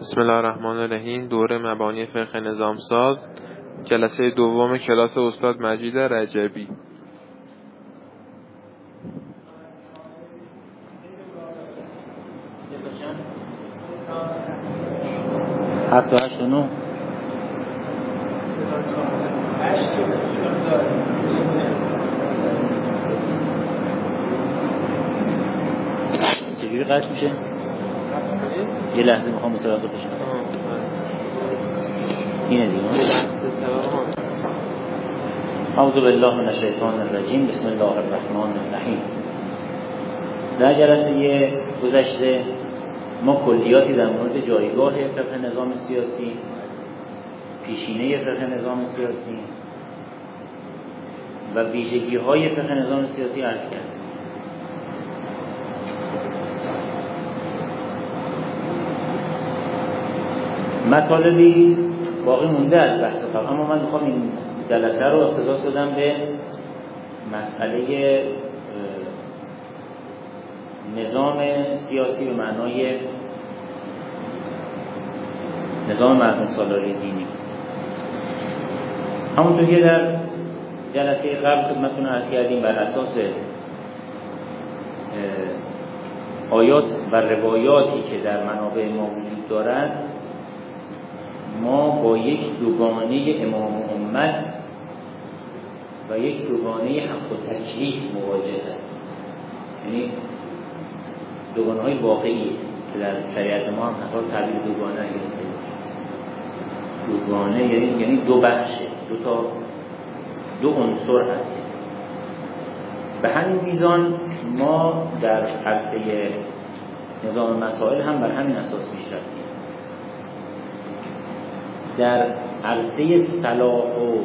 بسم الله الرحمن الرحیم دوره مبانی فقه نظام ساز جلسه دوم کلاس استاد مجید رجبی. هفت و هشت و نو چجوری قطع میشه؟ یه متوقف بشم اینه دیگه. اعوذ بالله من الشیطان الرجیم. بسم الله الرحمن الرحیم. در جلسه گذشته ما کلیاتی در مورد جایگاه فقه نظام سیاسی پیشینه فقه نظام سیاسی و ویژگی های فقه نظام سیاسی عرض کردیم. مطالبی باقی مونده از بحث قبل اما من می‌خوام این جلسه رو اختصاص دادم به مسئله نظام سیاسی به معنای نظام مردم سالاری دینی. همونطور که در جلسه قبل خدمتتون عرض کردیم بر اساس آیات و روایاتی که در منابع ما وجود دارد ما با یک دوگانه امام امت و یک دوگانه حق و تکلیف مواجه هستیم. یعنی دوگانه های واقعی که در شریعت ما هم حتی تعبیر دوگانه هست دوگانه یعنی یعنی دو بخشه دو تا دو عنصر هست. به همین میزان ما در عرصه نظام مسائل هم بر همین اساس رفتیم در عرصه صلاح و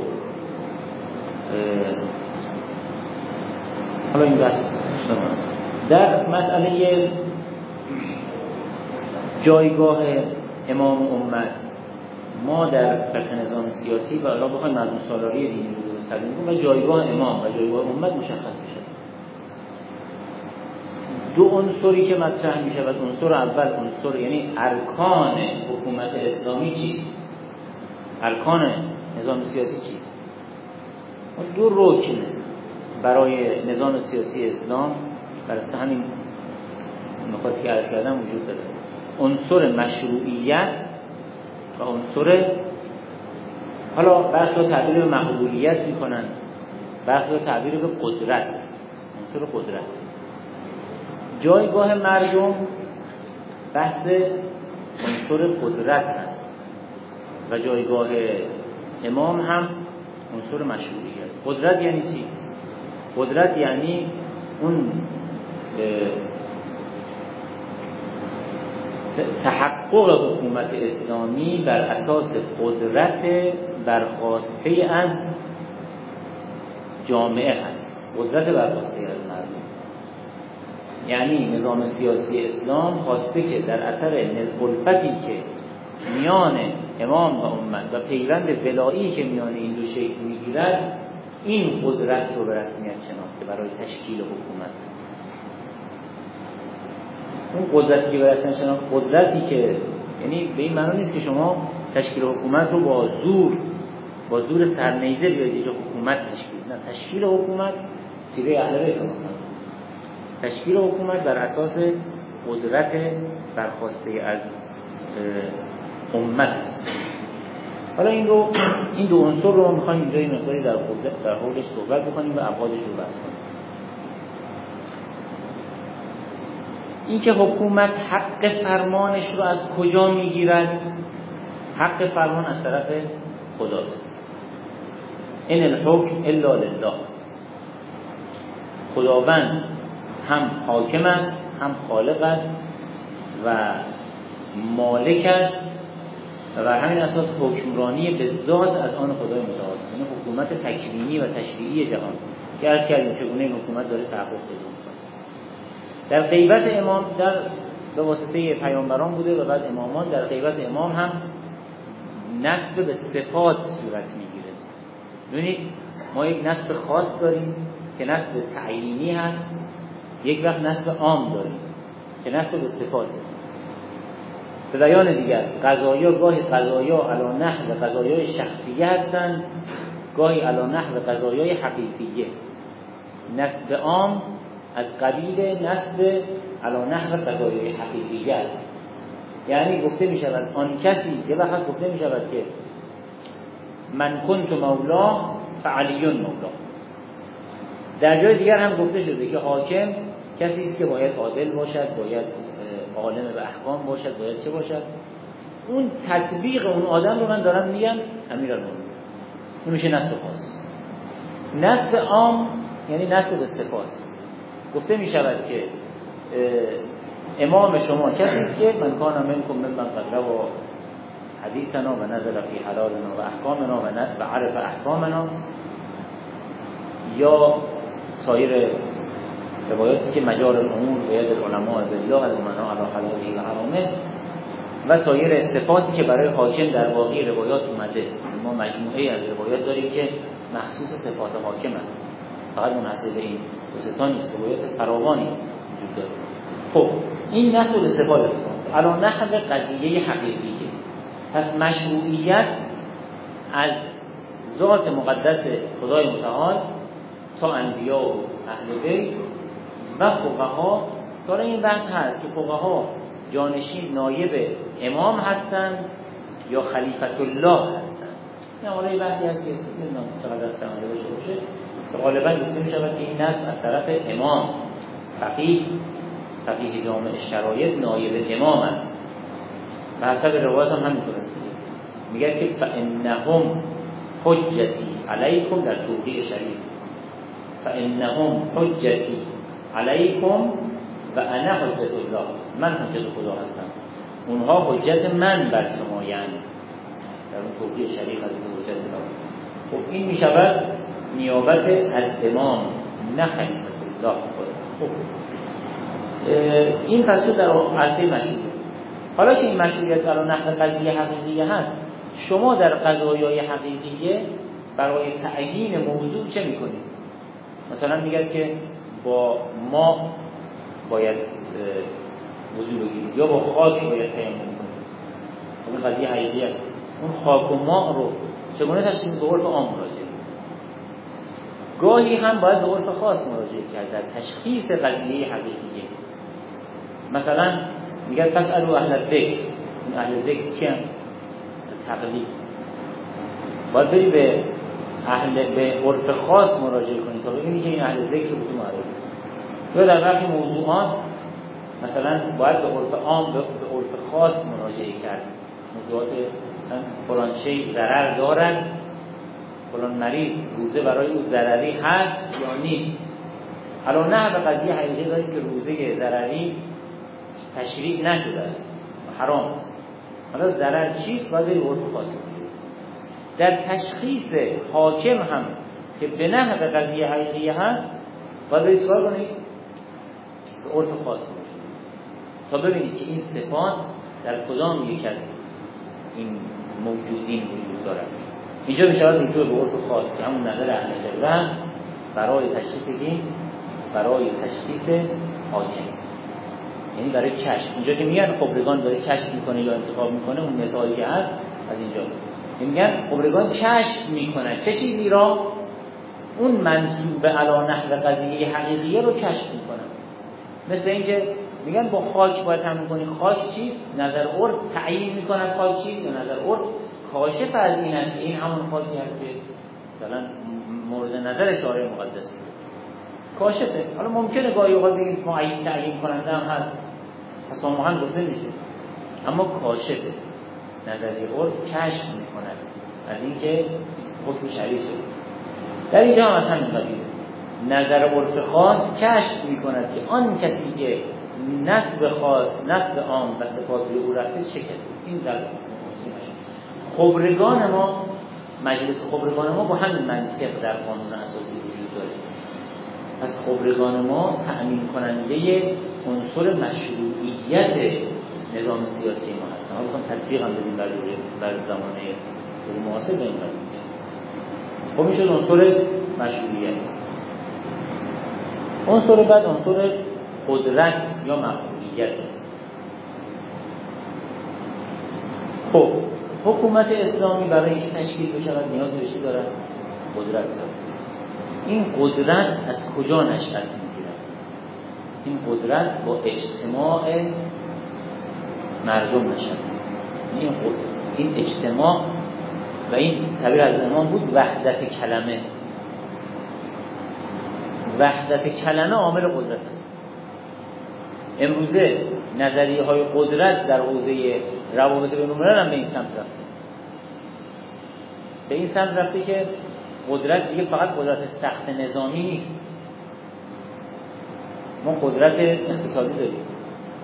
حالا این بحث در مسئله جایگاه امام امت ما در فقه نظام سیاسی و الان بخوایم مردم سالاری دینی رو و جایگاه امام و جایگاه امت مشخص میشه دو عنصری که مطرح میشه و عنصر اول عنصر یعنی ارکان حکومت اسلامی چیست؟ ارکان نظام سیاسی چیست؟ دو رکن برای نظام سیاسی اسلام بر همین نکاتی که عرض کردم وجود داره. عنصر مشروعیت و عنصر حالا برخی تعبیر به مقبولیت می‌کنن برخی تعبیر به قدرت عنصر قدرت. جایگاه مردم بحث عنصر قدرت هست. و جایگاه امام هم عنصر مشروعیت قدرت یعنی چی؟ قدرت یعنی اون تحقق حکومت اسلامی بر اساس قدرت برخواسته از جامعه هست. قدرت برخواسته از مردم. یعنی نظام سیاسی اسلام خواسته که در اثر الفتی که میان امام و امت و پیوند ولایی که میان این دو شکل می‌گیرد این قدرت رو به رسمیت شناخته برای تشکیل حکومت. اون قدرتی که به رسمیت شناخته قدرتی که یعنی به این معنی نیست که شما تشکیل حکومت رو با زور با زور سرنیزه بیاید حکومت تشکیل. نه تشکیل حکومت سیره اهل بیت تشکیل حکومت بر اساس قدرت برخواسته از امت حالا این رو این دو عنصر رو می‌خوایم اینجا این مقداری در در حولش صحبت بکنیم و ابعادش رو بحث کنیم. این که حکومت حق فرمانش رو از کجا می‌گیرد؟ حق فرمان از طرف خداست. این الحکم الا لله. خداوند هم حاکم است هم خالق است و مالک است و بر همین اساس حکمرانی به ذات از آن خدای متعال یعنی حکومت تکوینی و تشریعی جهان که عرض کردیم چگونه این حکومت داره تحقق پیدا در غیبت امام در به واسطه پیامبران بوده و بعد امامان در غیبت امام هم نسب به صفات صورت می‌گیره. ببینید ما یک نسب خاص داریم که نسب تعیینی هست یک وقت نسب عام داریم که نسب به صفات به بیان دیگر. قضایا گاهی قضایا علا نحو قضایای شخصیه هستند گاهی علا نحو قضایای حقیقیه. نسب عام از قبیل نسب علا نحو قضایای حقیقیه است. یعنی گفته می شود آن کسی یه وقت گفته می شود که من کنت مولا فعلیون مولا. در جای دیگر هم گفته شده که حاکم کسی است که باید عادل باشد باید عالم به احکام باشد باید چه باشد؟ اون تطبیق اون آدم رو من دارم میگم امیرالمومنین. این میشه نسل خاص. نسل عام یعنی نسل به صفات. گفته می شود که امام شما کسی که من کان منکم من قد و حدیثنا و نزل فی حلالنا و احکامنا و عرف احکامنا یا سایر روایاتی که مجار الامور و ید العلماء بالله المنا علی حلاله و حرامه و سایر صفاتی که برای حاکم در واقعی روایات اومده. ما مجموعه از روایات داریم که مخصوص صفات حاکم است. فقط منحصر به این دو نیست. روایات فراوانی وجود داره. خب این نسل صفات. الان نحو قضیه حقیقیه. پس مشروعیت از ذات مقدس خدای متعال تا انبیا و اهل بیت و فقها داره این بحث هست که فقها جانشین نایب امام هستند یا خلیفت الله هستند. این حالا بحثی هست که نمی‌دونم چقدر سمانه باشه باشه. که غالبا گفته می شود که این نصب از طرف امام فقیه فقیه جامع شرایط نایب امام است. و حسب روایت هم همینطور است. میگه که فانهم حجتی علیکم در توقیع شریف فانهم حجتی علیکم و انا حجت الله. من حجت خدا هستم. اونها حجت من بر یعنی. در اون توقیع شریف از حجت الله. خب این می شود نیابت از امام نه خلیفت الله. خب این پس در عرصه مشروعیت. حالا که این مشروعیت در نحو قضیه حقیقیه هست شما در قضایای حقیقیه برای تعیین موضوع چه می‌کنید؟ مثلا میگه که با ما باید وضو بگیرید یا با خاک باید تیمم کنید این قضیه حقیقی است. اون خاک و ما رو چگونه تشکیل به عرف عام مراجعه. گاهی هم باید به عرف خاص مراجعه کرد در تشخیص قضیه حقیقیه. مثلا میگه تسالو اهل الذکر این اهل ذکر کیان؟ تقلید. باید بری به اهل به عرف خاص مراجعه کنید تا ببینید که این اهل ذکر رو معرفی یا در برخی موضوعات مثلا باید به عرف عام به عرف خاص مراجعه کرد. موضوعات مثلا فلان شی ضرر دارد فلان مریض روزه برای او ضرری هست یا نیست. الان نه به قضیه حقیقی داریم که روزه ضرری تشریع نشده است حرام است. حالا ضرر چیست؟ باید به عرف خاص. در تشخیص حاکم هم که به نحو قضیه حقیقی هست باید چیکار کنید؟ به عرف خاص تا ببینید که این صفات در کدام یک از این موجودین وجود دارد. اینجا می شود رجوع به عرف خاص که همون نظر اهل جبران برای تشخیص برای تشخیص حاکم. یعنی برای کشف. اینجا که میگن خبرگان داره کشف می‌کنه یا انتخاب می‌کنه اون مثالی که هست از اینجاست. میگن خبرگان کشف می‌کنه. چه چیزی را؟ اون منصوب به علا نحو قضیه حقیقیه رو کشف می‌کنن مثل اینکه میگن با خاک باید هم کنی خاک چیست نظر عرف تعیین می‌کنن خاک چیست یا نظر عرف کاشف از این است. این همون خاکی هست که مثلا مورد نظر شارع مقدس. کاشفه. حالا ممکنه گاهی اوقات بگیم معین تعیین کننده هم هست. هم گفته میشه. اما کاشفه. نظری عرف کشف می‌کند. از اینکه حکم شریع شده در اینجا هم از همین نظر عرف خاص کشف می کند که آن کسی که نسب خاص نسب عام و صفات او رفته چه کسی این در خبرگان ما مجلس خبرگان ما با همین منطق در قانون اساسی وجود داره. پس خبرگان ما تأمین کننده عنصر مشروعیت نظام سیاسی ما حالا بخوام تطبیق هم بدیم بر, بر زمانه معاصر به این خب این شد عنصر مشروعیت. عنصر بعد عنصر قدرت یا مقبولیت خب حکومت اسلامی برای اینکه تشکیل بشود نیاز به دارد قدرت دارد این قدرت از کجا نشأت می‌گیرد این قدرت با اجتماع مردم نشأت این این اجتماع و این تعبیر از زمان بود وحدت کلمه. وحدت کلمه عامل قدرت است. امروزه نظریه های قدرت در حوزه روابط بین هم به این سمت رفته. به این سمت رفته که قدرت دیگه فقط قدرت سخت نظامی نیست. ما قدرت اقتصادی داریم.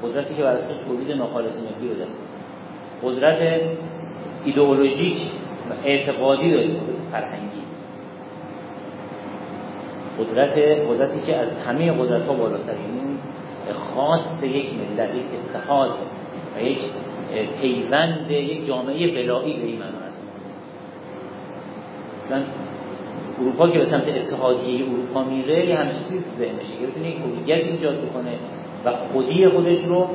قدرتی که بر اساس تولید ناخالص ملی رو دست قدرت ایدئولوژیک و اعتقادی داریم فرهنگی. قدرت قدرتی که از همه قدرت ها بالاتر یعنی خاص یک ملت یک اتحاد و یک پیوند یک جامعه بلایی به این است. مثلا اروپا که به سمت اتحادیه اروپا میره یه همه چیزی ذهنشه که بتونه ایجاد بکنه و خودی خودش رو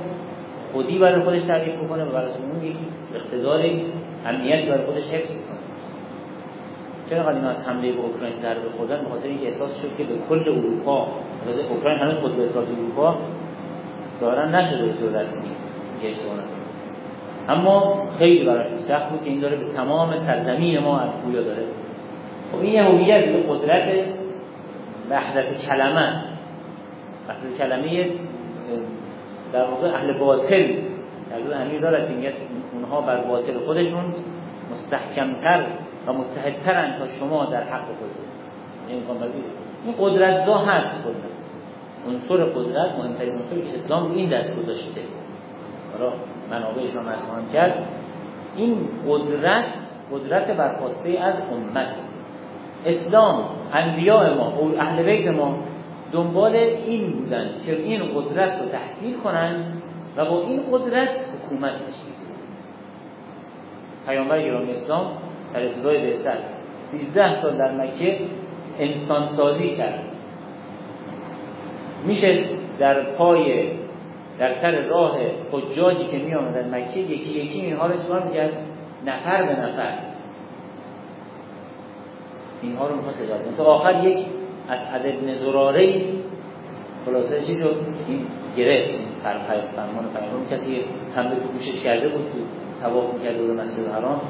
خودی برای خودش تعریف بکنه و برای اون یک اقتدار امنیت برای خودش حفظ کنه چرا قدیم از حمله به اوکراین در خوردن؟ به خاطر اینکه احساس شد که به کل اروپا اوکراین همه خود به اروپا دارن نشده به رسمی یه اما خیلی براشون سخت بود که این داره به تمام سرزمین ما از پویا داره. خب این هویت به قدرت وحدت کلمه است وحدت کلمه در واقع اهل باطل از همین دارد که اونها بر باطل خودشون مستحکمتر و متحدترن تا شما در حق خودتون. این این قدرت دا هست قدرت عنصر قدرت مهمترین عنصری که اسلام این دست گذاشته. حالا منابعش را مسموم کرد. این قدرت قدرت برخواسته از امت. اسلام انبیاء ما اهل بیت ما دنبال این بودن که این قدرت رو تحصیل کنن و با این قدرت حکومت تشکیل پیامبر گرامی اسلام در ابتدای بعثت 13 سال در مکه انسان سازی کرد. میشه در پای در سر راه حجاجی که می آمدن مکه یکی یکی اینها رو اصلاح می‌کرد. نفر به نفر. اینها رو می‌خواست تا آخر یک از عدد نزراره خلاصه چی شد این گرفت این فرمان پیغمبر کسی هم به گوشش کرده بود تو تواف می‌کرد دور مسجد حرام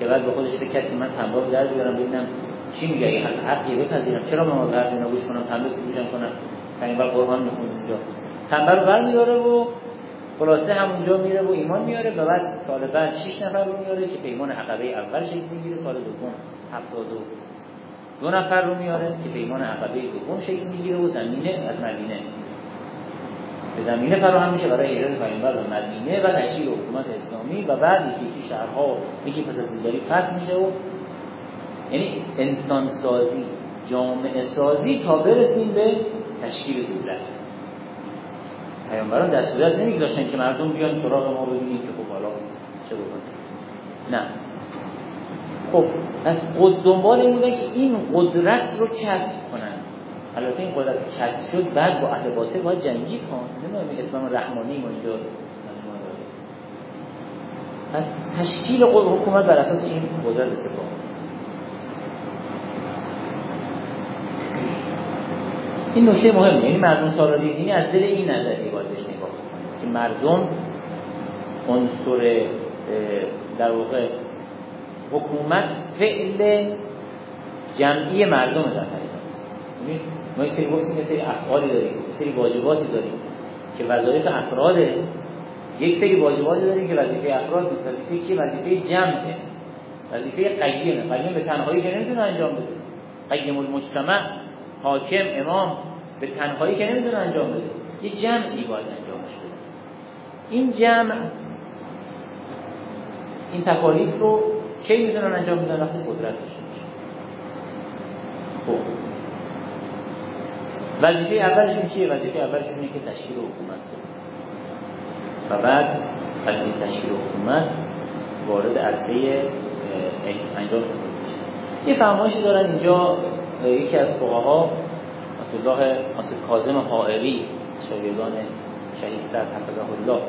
که بعد به خودش فکر کرد که من تنبا رو در بیارم. ببینم چی میگه این حق یه بپذیرم چرا من باید اینا گوش کنم؟ تنبه گوشم کنم. پیغمبر قرآن می‌خونه اونجا. تنبه رو برمیداره و خلاصه همونجا میره و ایمان میاره. و بعد سال بعد 6 نفر رو میاره که پیمان عقبه اول شکل می‌گیره سال دوم 72 دو نفر رو میاره که پیمان عقبه دوم شکل می‌گیره و زمینه از مدینه. به زمینه فراهم میشه برای هجرت پیامبر و مدینه و تشکیل حکومت اسلامی و بعد یکی شهرها یکی پس از دیگری فتح میشه و یعنی انسان سازی جامعه سازی تا برسیم به تشکیل دولت. پیامبران دستوریت نمیگذاشتن که مردم بیان سراغ ما ببینید که خب حالا چه بکنید نه. خب پس دنبال این بودن که این قدرت رو کسب کنن. البته این قدرت کسب شد بعد با اهل باطل باید جنگی کن. نمی‌دونم اسلام رحمانی ما اینجا پس تشکیل حکومت بر اساس این قدرت اتفاق. این نکته مهمه. یعنی مردم سالاری دینی از دل این نظریه باید بهش که مردم عنصر در واقع حکومت فعل جمعی مردم در حقیقت ما یک سری گفتیم یه سری افعالی داریم یه سری واجباتی داریم که وظایف افراده یک سری واجباتی داریم که وظیفه افراد نیست. وظیفه چیه وظیفه جمعه. وظیفه قیمه. قیم به تنهایی که نمی‌تونه انجام بده. قیم المجتمع حاکم امام به تنهایی که نمی‌تونه انجام بده. یه جمعی باید انجامش بده. این جمع این تکالیف رو کی می‌تونن انجام بدن وقتی قدرت داشته خب. وظیفه اولشون چیه؟ وظیفه اولشون اینه که تشکیل حکومت و بعد از این تشکیل حکومت وارد عرصه انجام یه فرمایشی دارن اینجا یکی از فقها عبدالله ناصر کاظم حائری شاگردان شهید سر حفظه الله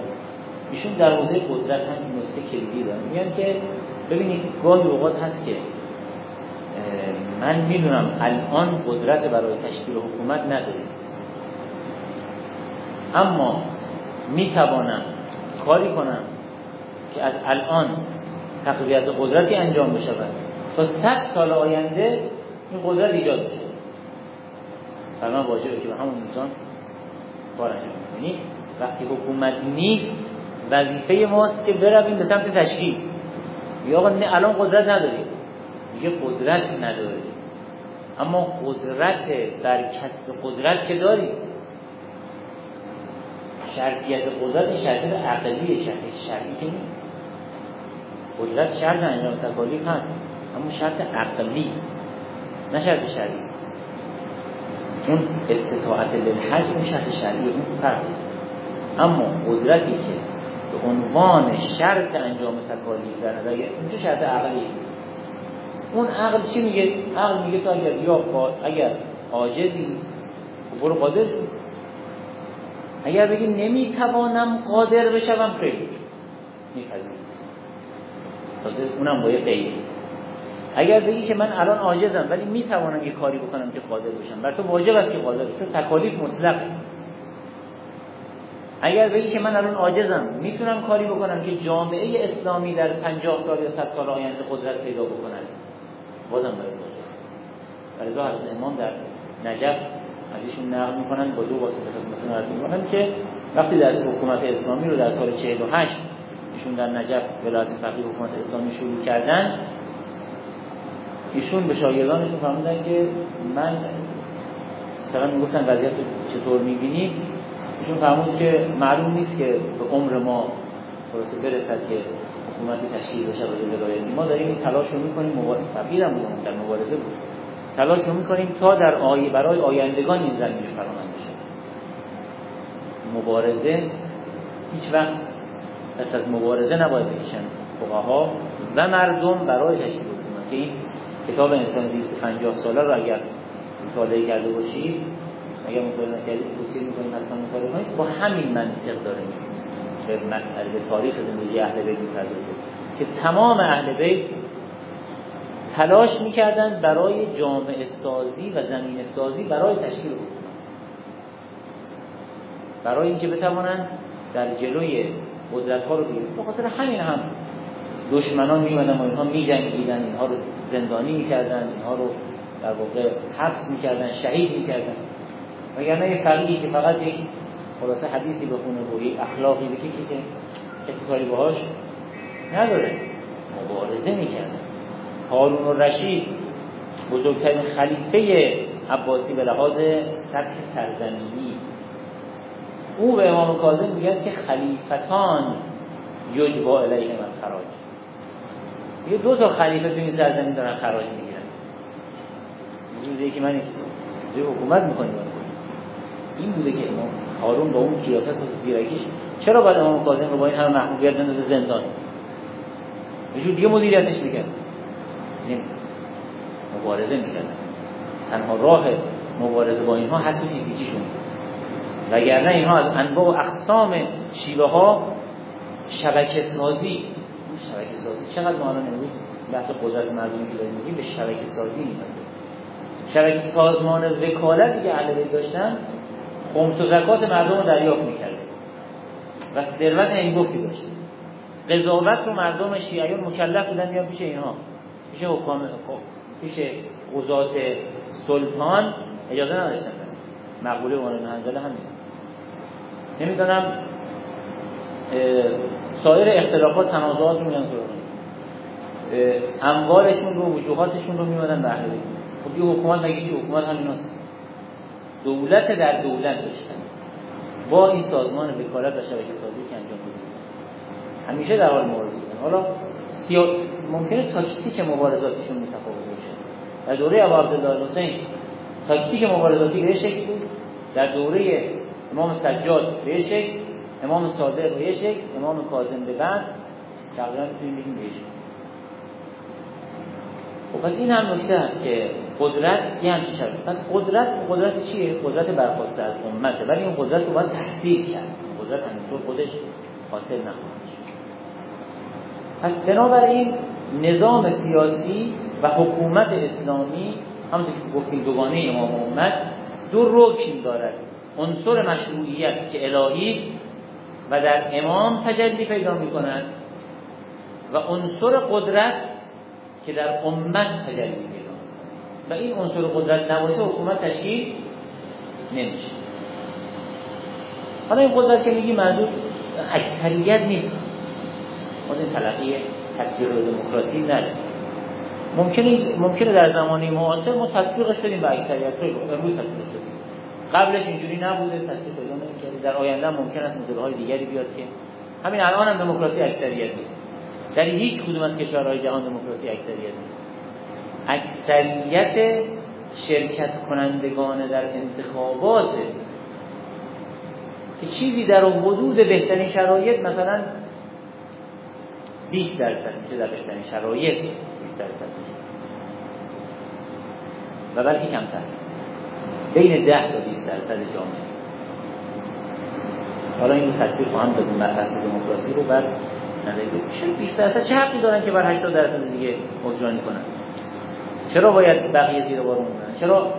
ایشون در حوزه قدرت هم نکته کلیدی دارن. میگن که ببینید گاهی اوقات هست که من می‌دونم الان قدرت برای تشکیل حکومت ندارید اما می‌توانم کاری کنم که از الان تقویت قدرتی انجام بشود. تا صد سال آینده این قدرت ایجاد بشه من واجبه که به همون میزان کار انجام یعنی وقتی حکومت نیست وظیفه ماست که برویم به سمت تشکیل. یا آقا الان قدرت نداریم میگه قدرت نداریم اما قدرت در کسب قدرت که داریم شرطیت قدرت شرطیت عقلی شرط شرعی که نیست. قدرت شرط انجام تکالیف هست. اما شرط عقلی نه شرط شرعی. اون استطاعت للحج اون شرط شرعی اون فرق اما قدرتی که به عنوان شرط انجام تکالیف در نظر اونجا شرط عقلی؟ اون عقل چی میگه؟ عقل میگه تو اگر یا اگر عاجزی برو قادر شد اگر بگی نمی‌توانم قادر بشم خیلی میپذیر اونم با یه اگر بگی که من الان عاجزم ولی می‌توانم یه کاری بکنم که قادر بشم. بر تو واجب است که قادر بشم تکالیف مطلق. اگر بگی که من الان عاجزم می‌تونم کاری بکنم که جامعه اسلامی در 50 سال یا 100 سال آینده قدرت پیدا بکنه بازم برای حضرت امام در نجف از ایشون نقل می‌کنن با دو واسطه خدمتتون می‌کنن که وقتی در حکومت اسلامی رو در سال 48 ایشون در نجف ولایت فقیه حکومت اسلامی شروع کردن ایشون به شاگردانشون فرمودن که من مثلا می‌گفتن وضعیت چطور می‌بینی؟ ایشون فرمود که معلوم نیست که به عمر ما خلاصه برسد که حکومتی تشکیل بشه برای ولایت ما داریم تلاش رو می‌کنیم مبارزه فقیرم بودم در مبارزه. بود تلاش رو می‌کنیم تا در آیه برای آیندگان این زمین فراهم بشه. مبارزه هیچ وقت پس از مبارزه نباید بکشن فقها و مردم برای تشکیل حکومت. که این کتاب انسان 250 ساله رو اگر مطالعه کرده باشید اگر مطالعه نکردید توصیه می‌کنیم حتما مطالعه کنید با همین منطق داره به مسئله به تاریخ زندگی اهل بیت می‌پردازه که تمام اهل بیت تلاش می‌کردن برای جامعه سازی و زمین سازی برای تشکیل برای اینکه بتوانند در جلوی قدرت ها رو بگیرن به خاطر همین هم دشمنان میمدن و اینها میجنگیدن اینها رو زندانی می‌کردن اینها رو در واقع حبس می‌کردن شهید می‌کردن. وگرنه یه فقیهی که فقط یک خلاصه حدیثی بخونه و یک اخلاقی بگه که کسی کاری باهاش نداره. مبارزه می‌کردن هارون الرشید بزرگترین خلیفه عباسی به لحاظ سطح سرزمینی. او به امام کاظم میگه که خلیفتان یجبا علیه من خراج. یه دو تا خلیفه تو این سرزمین دارن خراج می‌گیرن. روزی که من حکومت می‌کنیم. این بوده که امام هارون با اون کیاست و زیرکیش چرا باید امام کاظم رو با این همه محبوبیت بندازه زندان؟ یه جور دیگه مدیریتش می‌کرد. مبارزه می‌کردن تنها راه مبارزه با اینها حس فیزیکیشون وگرنه اینها از انواع و اقسام شیوه ها شبکه سازی شبکه سازی چقدر ما الان امروز بحث قدرت مردمی که داریم میگیم به شبکه سازی میپذیره شبکه سازمان وکالتی که اهل داشتن خمس و زکات مردم رو دریافت می‌کرد. و ثروت این گفتی داشت قضاوت رو مردم شیعیان مکلف بودن یا پیش اینها. پیش حکام پیش قضات سلطان اجازه نداشتن. مقبوله عنوان منزله همین. نمی‌دونم سایر اختلافات تنازعات رو میان اموالشون رو وجوهاتشون رو میمدن به خب یه حکومت مگه حکومت همین هست دولت در دولت داشتن. با این سازمان وکالت و شبکه سازی که انجام بودن همیشه در حال مبارزه بودن. حالا سیاس ممکنه تاکتیک مبارزاتشون متفاوت باشه. در دوره ابو عبدالله حسین تاکتیک مبارزاتی به شکل بود. در دوره امام سجاد به شکل. امام صادق به شکل. امام کاظم به بعد. تقریبا می‌تونیم بگیم به خب پس این هم نکته هست که قدرت یه همچین شبه پس قدرت قدرت چیه؟ قدرت برخواسته از امته. ولی این قدرت رو باید تحصیل کرد. قدرت همینطور خودش حاصل نخواهد پس بنابراین نظام سیاسی و حکومت اسلامی همونطور که گفتیم دوگانه امام امت دو رکن دارد. عنصر مشروعیت که الهی و در امام تجلی پیدا می کند و عنصر قدرت که در امت تجلی پیدا و این عنصر قدرت نباشه حکومت تشکیل نمیشه. حالا این قدرت که میگی منظور اکثریت نیست. ما این تلقی تصویر دموکراسی نداره. ممکنه ممکنه در زمانی معاصر ما تطبیقش شدیم به اکثریت. امروز تطبیق شدیم قبلش اینجوری نبوده تطبیق پیدا نمی‌کرد در آینده ممکن است مدل های دیگری بیاد که. همین الان هم دموکراسی اکثریت نیست. در هیچ کدوم از کشورهای جهان دموکراسی اکثریت نیست. اکثریت شرکت کنندگان در انتخابات که چیزی در حدود بهترین شرایط مثلا 20 درصد میشه در بهترین شرایط 20 درصد میشه. و بلکه کمتر. بین 10 تا 20 درصد جامعه. حالا این تطبیق خواهم دادیم مبحث دموکراسی رو بر چرا 20 درصد چه حقی دارن که بر 80 درصد دیگه مجرانی کنن چرا باید بقیه زیر بار چرا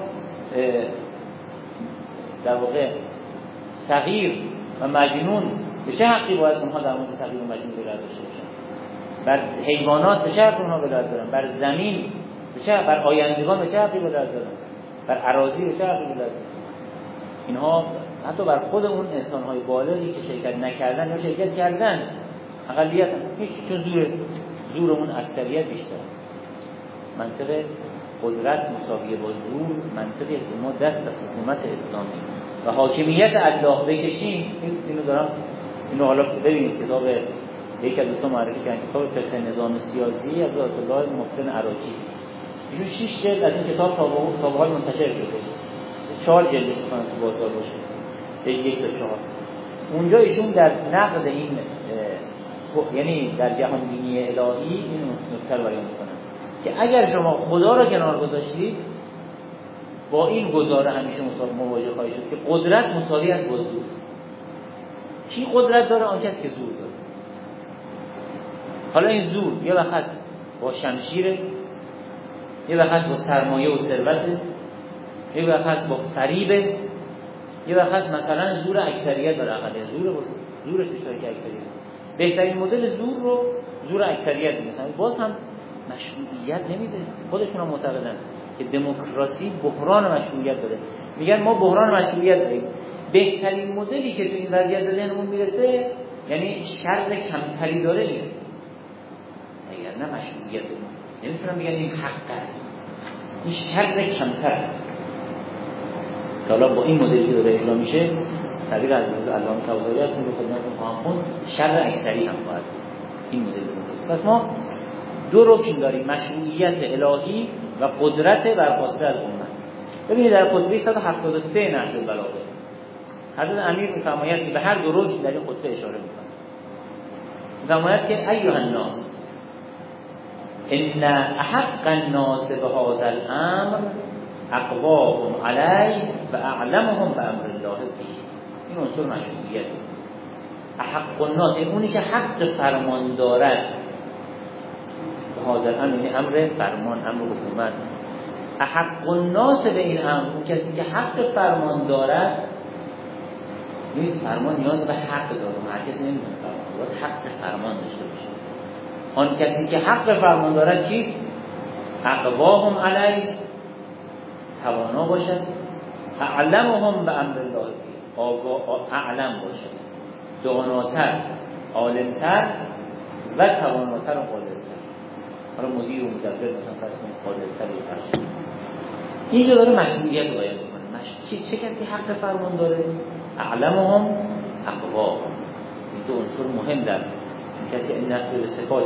در واقع صغیر و مجنون به چه حقی باید اونها در مورد صغیر و مجنون ولایت داشته باشن؟ بر حیوانات به چه حقی اونها ولایت دارن؟ بر زمین به چه بر آیندگان به چه حقی ولایت دارن؟ بر اراضی به چه حقی ولایت دارن؟ اینها حتی بر خود اون انسان های بالغی که شرکت نکردن یا شرکت کردن اقلیت هیچ چون زور زور اون اکثریت بیشتر منطقه قدرت مساویه با زور منطقی که ما دست حکومت اسلامی و حاکمیت الله بکشیم. اینو دارم اینو حالا ببینید. کتاب یک از دوستان معرفی کردن. کتاب فقه نظام سیاسی از آیت الله محسن عراقی. ایشون شش جلد از این کتاب تا به حال منتشر شده. چهار جلدش کنم تو بازار باشه. یک تا چهار. اونجا ایشون در نقد این یعنی در جهان دینی الهی این نکته رو بیان که اگر شما خدا را کنار گذاشتید با این گزاره همیشه مواجه خواهید شد که قدرت مساوی است با کی قدرت داره؟ آن کسی که زور داره. حالا این زور یه وقت با شمشیره یه وقت با سرمایه و ثروت یه وقت با فریبه یه وقت مثلا زور اکثریت داره اقلیت. زور زور اشتراک اکثریت. بهترین مدل زور رو زور اکثریت میگن باز هم مشروعیت نمیده. خودشون هم معتقدن که دموکراسی بحران مشروعیت داره. میگن ما بحران مشروعیت داریم. بهترین مدلی که تو این وضعیت ذهنمون می‌رسه یعنی شر کمتری داره اگر نه مشروعیت نمی‌تونم بگن این حق است. این شر کمتر حالا با این مدلی که داره اجرا میشه تعبیر از علامه طباطبایی هستیم به خدمتتون خواهم خوند شر اکثری هم باید این مدل پس ما دو رکن داریم مشروعیت الهی و قدرت برخواسته از امت. ببینید در خطبه 173 نهج البلاغه حضرت امیر میفرماید که به هر دو رکن در این خطبه اشاره می‌کنه. میفرماید که ایها الناس ان احق الناس به هذا الامر اقواهم علیه و اعلمهم به امر الله فیه. این عنصر مشروعیت. احق الناس این اونی که حق فرمان دارد. حاضر امر یعنی امر فرمان امر حکومت. احق الناس به این امر اون کسی که حق فرمان دارد نیست فرمان نیاز به حق داره هر کسی نمی‌تونه فرمان حق فرمان داشته باشه. آن کسی که حق فرمان دارد چیست؟ اقواهم علیه توانا باشد. اعلمهم به امر الله. آگاه اعلم باشد داناتر عالمتر و تواناتر و قادرتر. حالا مدیر و مدبر مثلا فرض کنید قادرتر و اینجا داره مسئولیت باید می‌کنه. مش... چه کسی حق فرمان داره؟ اعلمهم اقوا این دو عنصر مهم در کسی این نسل صفات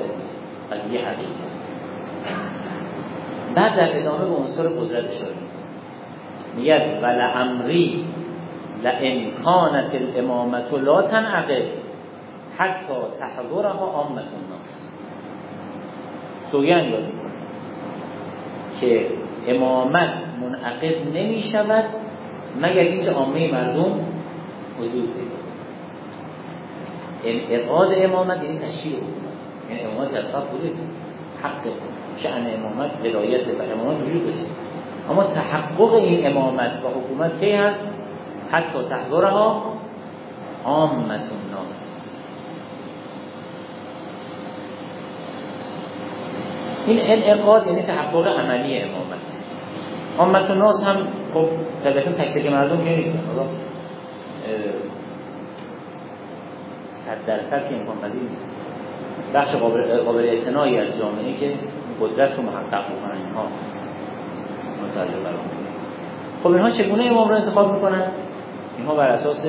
از یه حقیقت. بعد در ادامه به عنصر قدرت اشاره میگه ول لئن كانت الامامت لا تنعقد حتی تحضرها عامه الناس. سوگن یاد که امامت منعقد نمی شود مگر اینکه عامه مردم حضور پیدا انعقاد امامت یعنی تشریع یعنی امامت از بوده. حق شأن امامت ولایت و امامت وجود داشته. اما تحقق این امامت و حکومت کی هست؟ حتی تحضرها عامت الناس. این انعقاد یعنی تحقق عملی امامت. عامت الناس هم خب طبیعتا تک تک مردم که نیستن صد درصد که امکان پذیر نیست. بخش قابل, قابل اعتنایی از جامعه که قدرت رو محقق بکنن اینها. متعلق خب اینها چگونه امام رو انتخاب می‌کنن؟ اینها بر اساس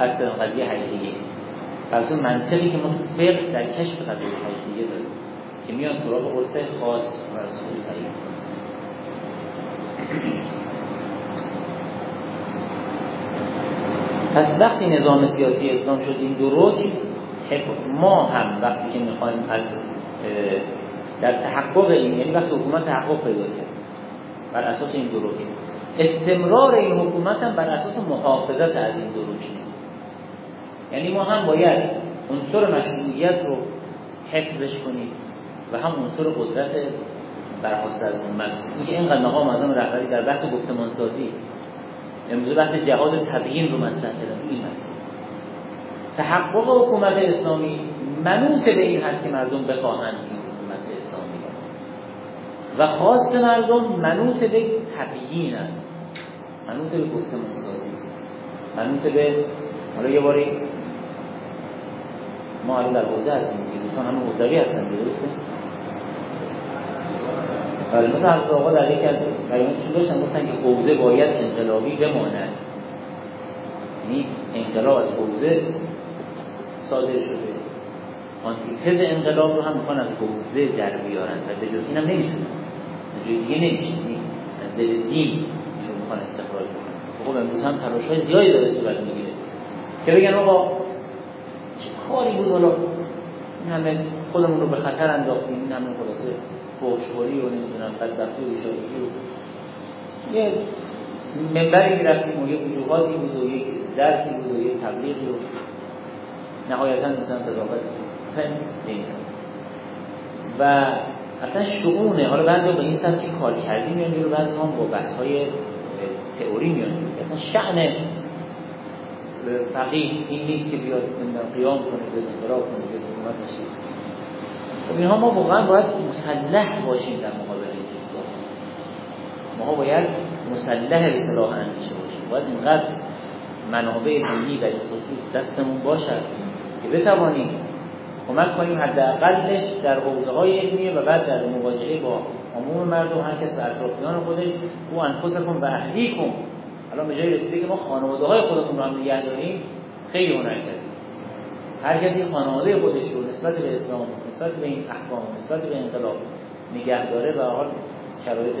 اکثر قضیه حقیقیه. بر اساس منطقی که ما فقه در کشف قضیه حقیقیه داریم که میان سراغ عرف خاص و رسول پس وقتی نظام سیاسی اسلام شد این دو رکن ما هم وقتی که می‌خوایم از در تحقق این یعنی وقتی حکومت تحقق پیدا کرد بر اساس این دو استمرار این حکومت هم بر اساس محافظت از این رکن یعنی ما هم باید عنصر مشروعیت رو حفظش کنیم و هم عنصر قدرت برخواست از امت اینکه اینقدر مقام اعظم رهبری در بحث گفتمان سازی امروز بحث جهاد تبیین رو مطرح کردن این مسئله تحقق حکومت اسلامی منوط به این هست که مردم بخواهند این حکومت اسلامی و خواست مردم منوط به تبیین است. منوط به گفتمان سازی منوط به حالا یه باری ما الان در حوزه هستیم که دوستان همه حوزوی هستن درسته بله مثلا از آقا در یکی از بیانشون داشتن گفتن که حوزه باید انقلابی بماند یعنی انقلاب از حوزه صادر شده آنتیتز انقلاب رو هم می‌خوان از حوزه در بیارن و به جز این نمی‌تونن دیگه نمیشه از دل دین می‌خوان استخراج کنن. خب امروز هم تلاش های زیادی داره صورت می‌گیره. که بگن آقا چه کاری بود حالا؟ این همه خودمون رو به خطر انداختیم. این همه خلاصه فوشخوری و نمی‌دونم بدبختی و ایشایی و یه منبری می‌رفتیم و یه وجوهاتی بود و یک درسی بود و یک تبلیغی و نهایتا مثلا قضاوت و اصلا شعونه. حالا بعضی به این سمت که کار کردی میان رو بعضی هم با بحث های تئوری میان اصلا شعن فقیه این نیست که بیاد قیام کنه به انقلاب کنه به حکومت نشید خب اینها ما واقعا باید مسلح باشیم در مقابل این ما باید مسلح به صلاح اندیشه باشیم. باید اینقدر منابع دینی این خصوص دستمون باشد که بتوانیم کمک کنیم حداقلش در حوزه های علمیه و بعد در مواجهه با عموم مردم هر کس و اطرافیان خودش او انفسکم و اهلیکم. الان به جای رسیده که ما خانواده های خودمون رو هم نگه داریم خیلی هنر کردیم. هر کسی خانواده خودش رو نسبت به اسلام نسبت به این احکام نسبت به انقلاب نگه داره و حال شرایط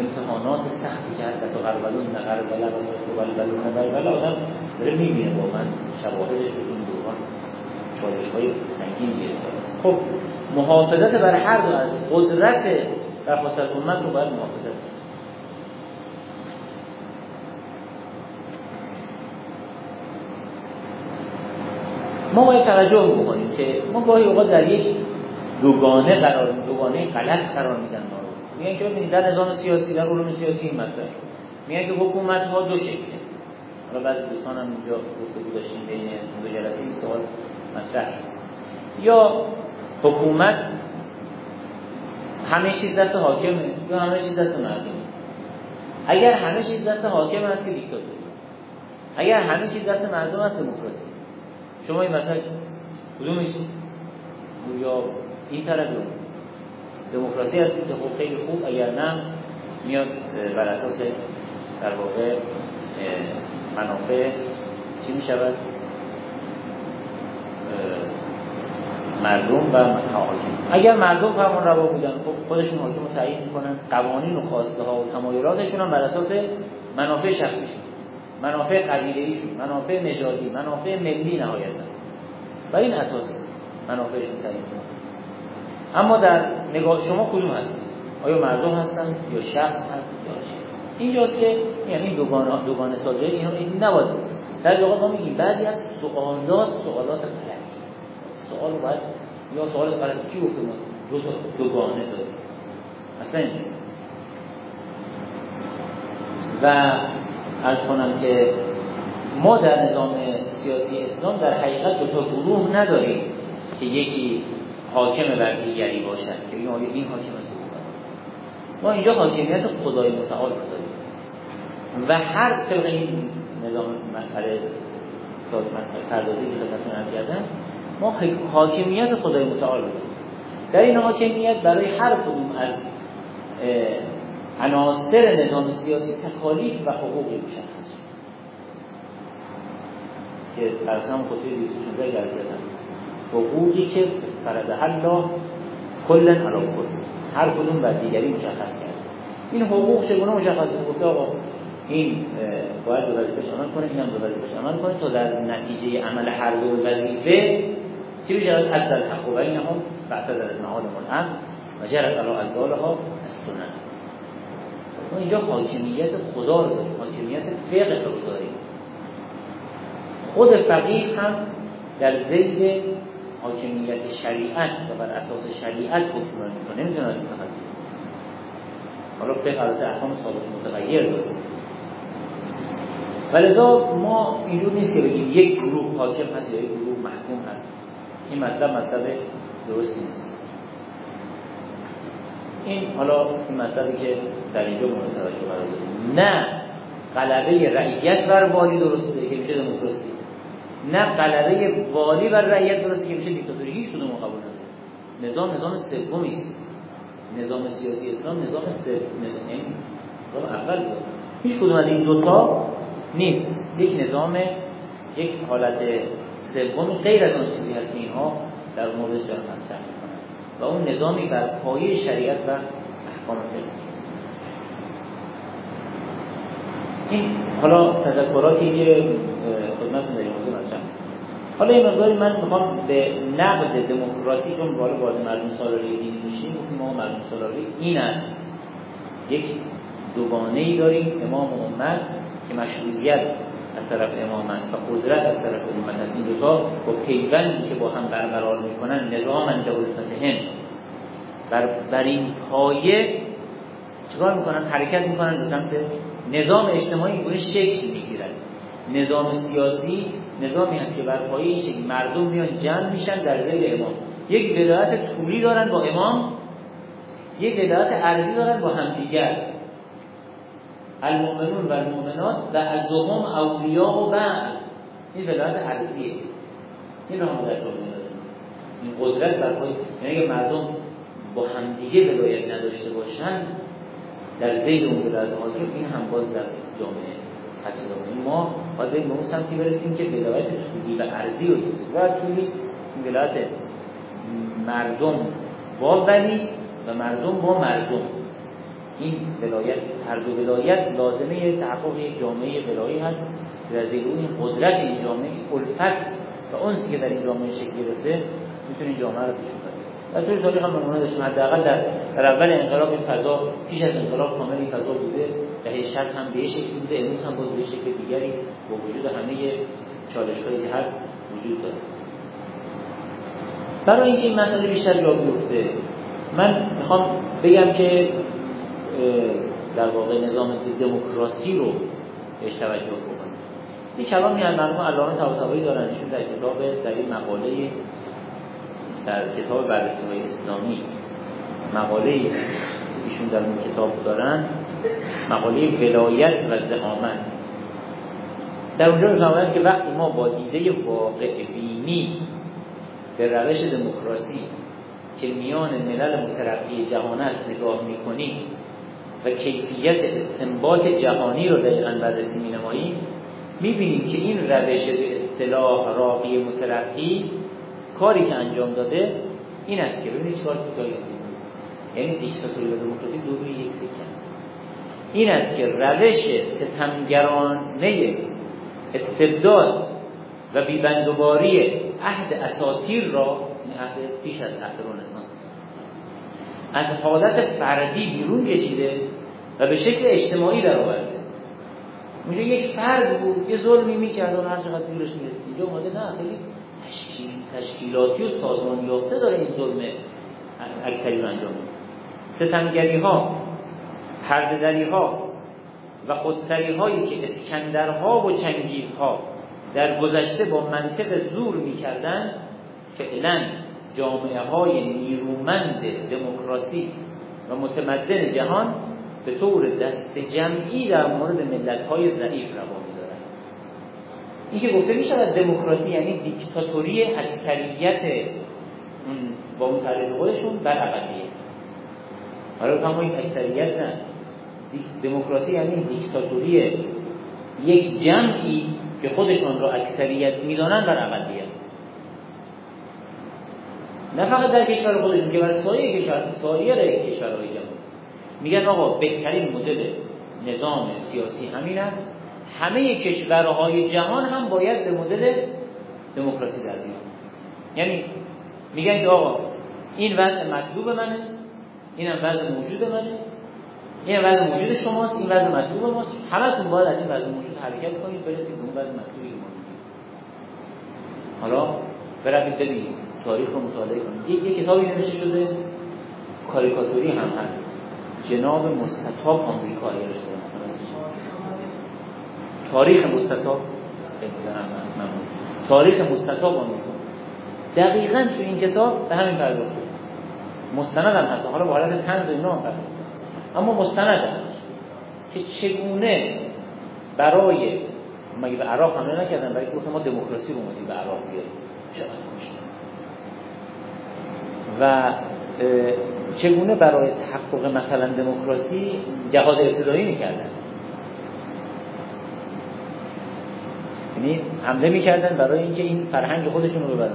امتحانات سختی که هست تو غربلون نه غربله و غربلون نه غربله آدم داره می‌بینه واقعا شواهدش چالش های سنگین خب محافظت بر هر دو از قدرت رفاست امت رو باید محافظت ما باید توجه بکنیم که ما گاهی اوقات در یک دوگانه قرار دوگانه غلط قرار میدن ما رو. میگن که ببینید در نظام سیاسی در علوم سیاسی این مطرح میگن که حکومت ها دو شکله. حالا بعضی دوستان هم اینجا گفتگو داشتیم بین دو جلسه. سوال مطرح یا حکومت همه چیز دست حاکمه یا همه چیز دست مردمه. اگر همه چیز دست حاکم هست دیکتاتوری اگر همه چیز دست مردم هست دموکراسی. شما این مثلا کدومش یا این طرف دموکراسی هست که خب خیلی خوب اگر نه میاد بر اساس در واقع منافع چی می شود مردم و حاکم اگر مردم فرمان روا بودن خب خودشون حاکم رو تعیین می‌کنن. قوانین و خواسته ها و تمایلاتشون هم بر اساس منافع شخصیشون منافع قبیله منافع نژادی منافع ملی نهایتا. و این اساس منافعشون تعیین اما در نگاه شما کدوم هستید؟ آیا مردم هستن یا شخص هست یا اینجاست که یعنی دوگانه دوگانه سازی اینو این نباید در واقع ما میگیم بعضی از سوالات سوالات سوال باید یا سوال غلطی گفته دو تا دوگانه داریم اصلا و ارز کنم که ما در نظام سیاسی اسلام در حقیقت دو تا گروه نداریم که یکی حاکم بر دیگری باشد. که این این حاکم است. ما اینجا حاکمیت خدای متعال رو و هر طبق این نظام مسئله ساز مسئله پردازی که خدمتتون عرض حاکمیت خدای متعال داریم. در این حاکمیت برای هر کدوم از عناصر نظام سیاسی تکالیف و حقوقی مشخص. که در هم خطوی 216 در حقوقی که فرض الله کلا علا کل هر کدوم بر دیگری مشخص کرد. این حقوق چگونه مشخص گفته آقا این باید به وظیفه عمل کنه اینم به وظیفه عمل کنه تا در نتیجه عمل هر دو وظیفه بشه از در حق و بینهم بعد از المعال منعم و جرد علا ازالها از سنن ما اینجا حاکمیت خدا رو داریم حاکمیت فقه رو داریم. خود فقیه هم در زید حاکمیت شریعت و بر اساس شریعت حکم می‌کنه. نمی‌تونه از حالا فقه البته احکام ثابت متغیر داره. ولذا ما اینجور نیست که بگیم یک گروه حاکم هست یا یک گروه محکوم هست. این مطلب مطلب درستی نیست. این حالا این مطلبی که در اینجا مورد توجه قرار نه غلبه رعیت بر والی درسته که میشه دموکراسی. نه غلبه والی بر رعیت درسته که میشه دیکتاتوری. هیچ کدوم قبول نداره نظام نظام سومی است. نظام سیاسی اسلام نظام سوم نظام اول داره هیچ کدوم از این دوتا نیست. یک نظام یک حالت سوم غیر از آن چیزی هست که اینها در موردش دارن مطرح می‌کنن و اون نظامی بر پایه شریعت و احکام فقهی این حالا تذکراتی که خدمتتون در موضوع حالا این مقداری من می‌خوام به نقد دموکراسی چون وارد وارد مردم سالاری دینی میشیم گفتیم ما مردم سالاری این است. یک دوگانه ای داریم امام و امت که مشروعیت از طرف امام است. و قدرت از طرف امت است. این دوتا با پیوندی که با هم برقرار می‌کنن نظام دولتهم بر, بر این پایه چکار می‌کنن؟ حرکت می‌کنن به سمت نظام اجتماعی گونه شکل می‌گیرد نظام سیاسی نظامی هست که بر پایه شکل مردم میان جمع میشن در زیر امام. یک ولایت طولی دارن با امام یک ولایت عرضی دارن با همدیگر المؤمنون و المؤمنات و دوم اولیاء و بعد. این ولایت عرضیه این رو هم در این قدرت بر یعنی مردم با همدیگه ولایت نداشته باشن در زید اون ولایت حاکم این هم باز در جامعه حدث ما باید به اون سمتی برسیم که ولایت طولی و ارزی رو و طولی ولایت مردم با ولی و مردم با مردم. این ولایت هر دو ولایت لازمه تحقق یک جامعه ولایی هست. در زیر این قدرت این جامعه الفت و اونسی که در این جامعه شکل گرفته می‌تونه جامعه رو پیش در طول تاریخ هم نمونه داشتیم حداقل در, در اول انقلاب این فضا پیش از انقلاب کامل این فضا بوده. دهه 60 هم به شکلی بوده امروز هم به شکل دیگری با وجود همه چالش هایی که هست وجود داره. برای اینکه این مسئله بیشتر جا بیفته من می‌خوام بگم که در واقع نظام دموکراسی رو بهش توجه بکنیم. این کلامی از مرحوم علامه طباطبایی دارن ایشون در کتاب در این مقاله در کتاب بررسی اسلامی مقاله ایشون در اون کتاب دارن مقاله ولایت و زعامت در اونجا می‌فهمند که وقتی ما با دیده واقع بینی به روش دموکراسی که میان ملل مترقی جهان است نگاه می‌کنیم و کیفیت استنباط جهانی رو دقیقا بررسی می نماییم می‌بینیم که این روش به اصطلاح راقی مترقی کاری که انجام داده این است که ببینید چهار کوتاهی یعنی دیکتاتوری و دموکراسی دو روی یک سکه این است که روش ستمگرانه استبداد و بیبندوباری عهد اساتیر را این عهد پیش از عهد رنسانس از حالت فردی بیرون کشیده و به شکل اجتماعی در آورده میگه یک فرد بود یه ظلمی می‌کرد اون هر چقدر دورش می‌رسید. اینجا اومده نه خیلی تشکیل تشکیلاتی و سازمان یافته داره این ظلم اکثری رو انجام میده. ستمگری ها پردهدری ها و خودسری هایی که اسکندرها و چنگیزها در گذشته با منطق زور می‌کردن فعلا جامعه های نیرومند دموکراسی و متمدن جهان به طور دست جمعی در مورد ملت های ضعیف روا میدارن این که گفته می شود دموکراسی یعنی دیکتاتوری اکثریت با اون تعریف خودشون بر اقلیت حالا این اکثریت نه. دموکراسی یعنی دیکتاتوری یک جمعی که خودشان را اکثریت می‌دانند بر اقلیت نه فقط در کشور خودشون که برای سایه کشور سایر کشورهای جمعی میگن آقا بهترین مدل نظام سیاسی همین است. همه کشورهای جهان هم باید به مدل دموکراسی در یعنی میگن که آقا این وضع مطلوب منه این هم وضع موجود منه این وضع موجود شماست این وضع مطلوب ماست. همتون باید از این وضع موجود حرکت کنید برسید به اون وضع مطلوبی ما حالا برید ببینید. تاریخ رو مطالعه کنید یک کتابی نوشته شده کاریکاتوری هم هست. جناب مستطاب آمریکا رشته تاریخ مستطاب تاریخ مستطاب آمریکا. دقیقا تو این کتاب به همین پرداخته. مستند هم هست. حالا به حالت تنز اینا هم اما مستند هم که چگونه برای مگه به عراق حمله نکردن؟ برای گفتم ما دموکراسی رو اومدیم به عراق بیاریم. و چگونه برای تحقق مثلا دموکراسی جهاد ابتدایی می‌کردن؟ یعنی حمله می‌کردن برای اینکه این فرهنگ خودشون رو ببرن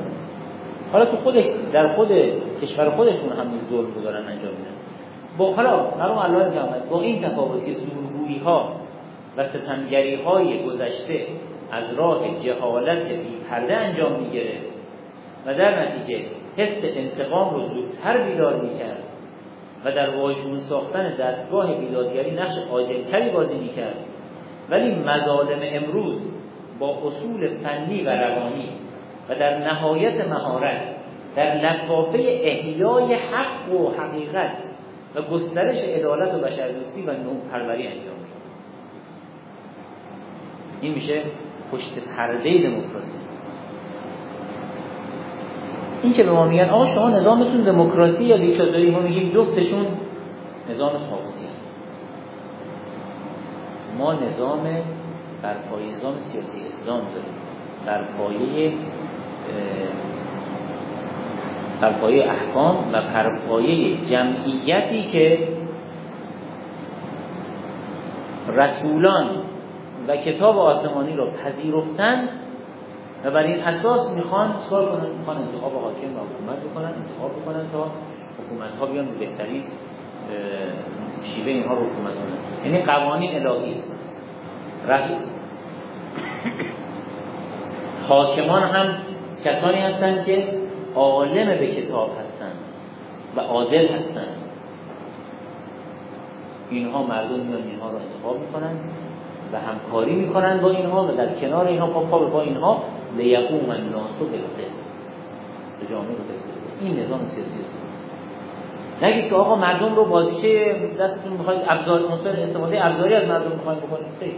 حالا تو خود در خود کشور خودشون هم ظلم رو دارن انجام میدن. با حالا مرحوم الله که با این تفاوت که زورگویی ها و ستمگری های گذشته از راه جهالت بی پرده انجام می‌گیره و در نتیجه حس انتقام رو زودتر بیدار می‌کرد و در واژگون ساختن دستگاه بیدادگری نقش عاجلتری بازی می‌کرد. ولی مظالم امروز با اصول فنی و روانی و در نهایت مهارت در لطافه احیای حق و حقیقت و گسترش عدالت و بشردوستی و نوع پروری انجام شد. این میشه پشت پرده دموکراسی. این که به ما میگن آقا شما نظامتون دموکراسی یا دیکتاتوری ما میگیم جفتشون نظام طاغوتی است. ما نظام بر پایه نظام سیاسی اسلام داریم. بر پایه بر پایه احکام و بر پایه جمعیتی که رسولان و کتاب آسمانی را پذیرفتن و بر این اساس می‌خوان چکار کنن؟ می‌خوان انتخاب حاکم و حکومت بکنن انتخاب بکنن تا حکومت ها بیان بهترین شیوه اینها رو حکومت کنن. یعنی قوانین الهی است. رسول حاکمان هم کسانی هستند که عالم به کتاب هستند و عادل هستند اینها مردم میان اینها رو انتخاب می‌کنن و همکاری می‌کنن با اینها و در کنار اینها پا پا با اینها لیقوم الناس بالقسط به جامعه این نظام سیاسی است نگید که آقا مردم رو بازیچه دستتون می‌خواید ابزار عنصر استفاده ابزاری از مردم می‌خواید بکنید خیر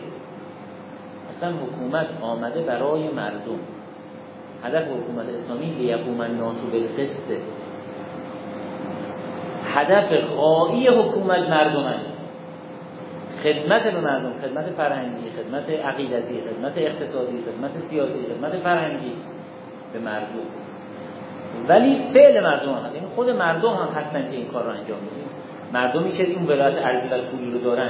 اصلا حکومت آمده برای مردم هدف حکومت اسلامی لیقوم الناس بالقسط هدف غایی حکومت مردم خدمت به مردم خدمت فرهنگی خدمت عقیدتی خدمت اقتصادی خدمت سیاسی خدمت فرهنگی به مردم. ولی فعل مردم هست. یعنی خود مردم هم هستن که این کار رو انجام میدن مردمی که این ولایت ارضی و طولی رو دارن.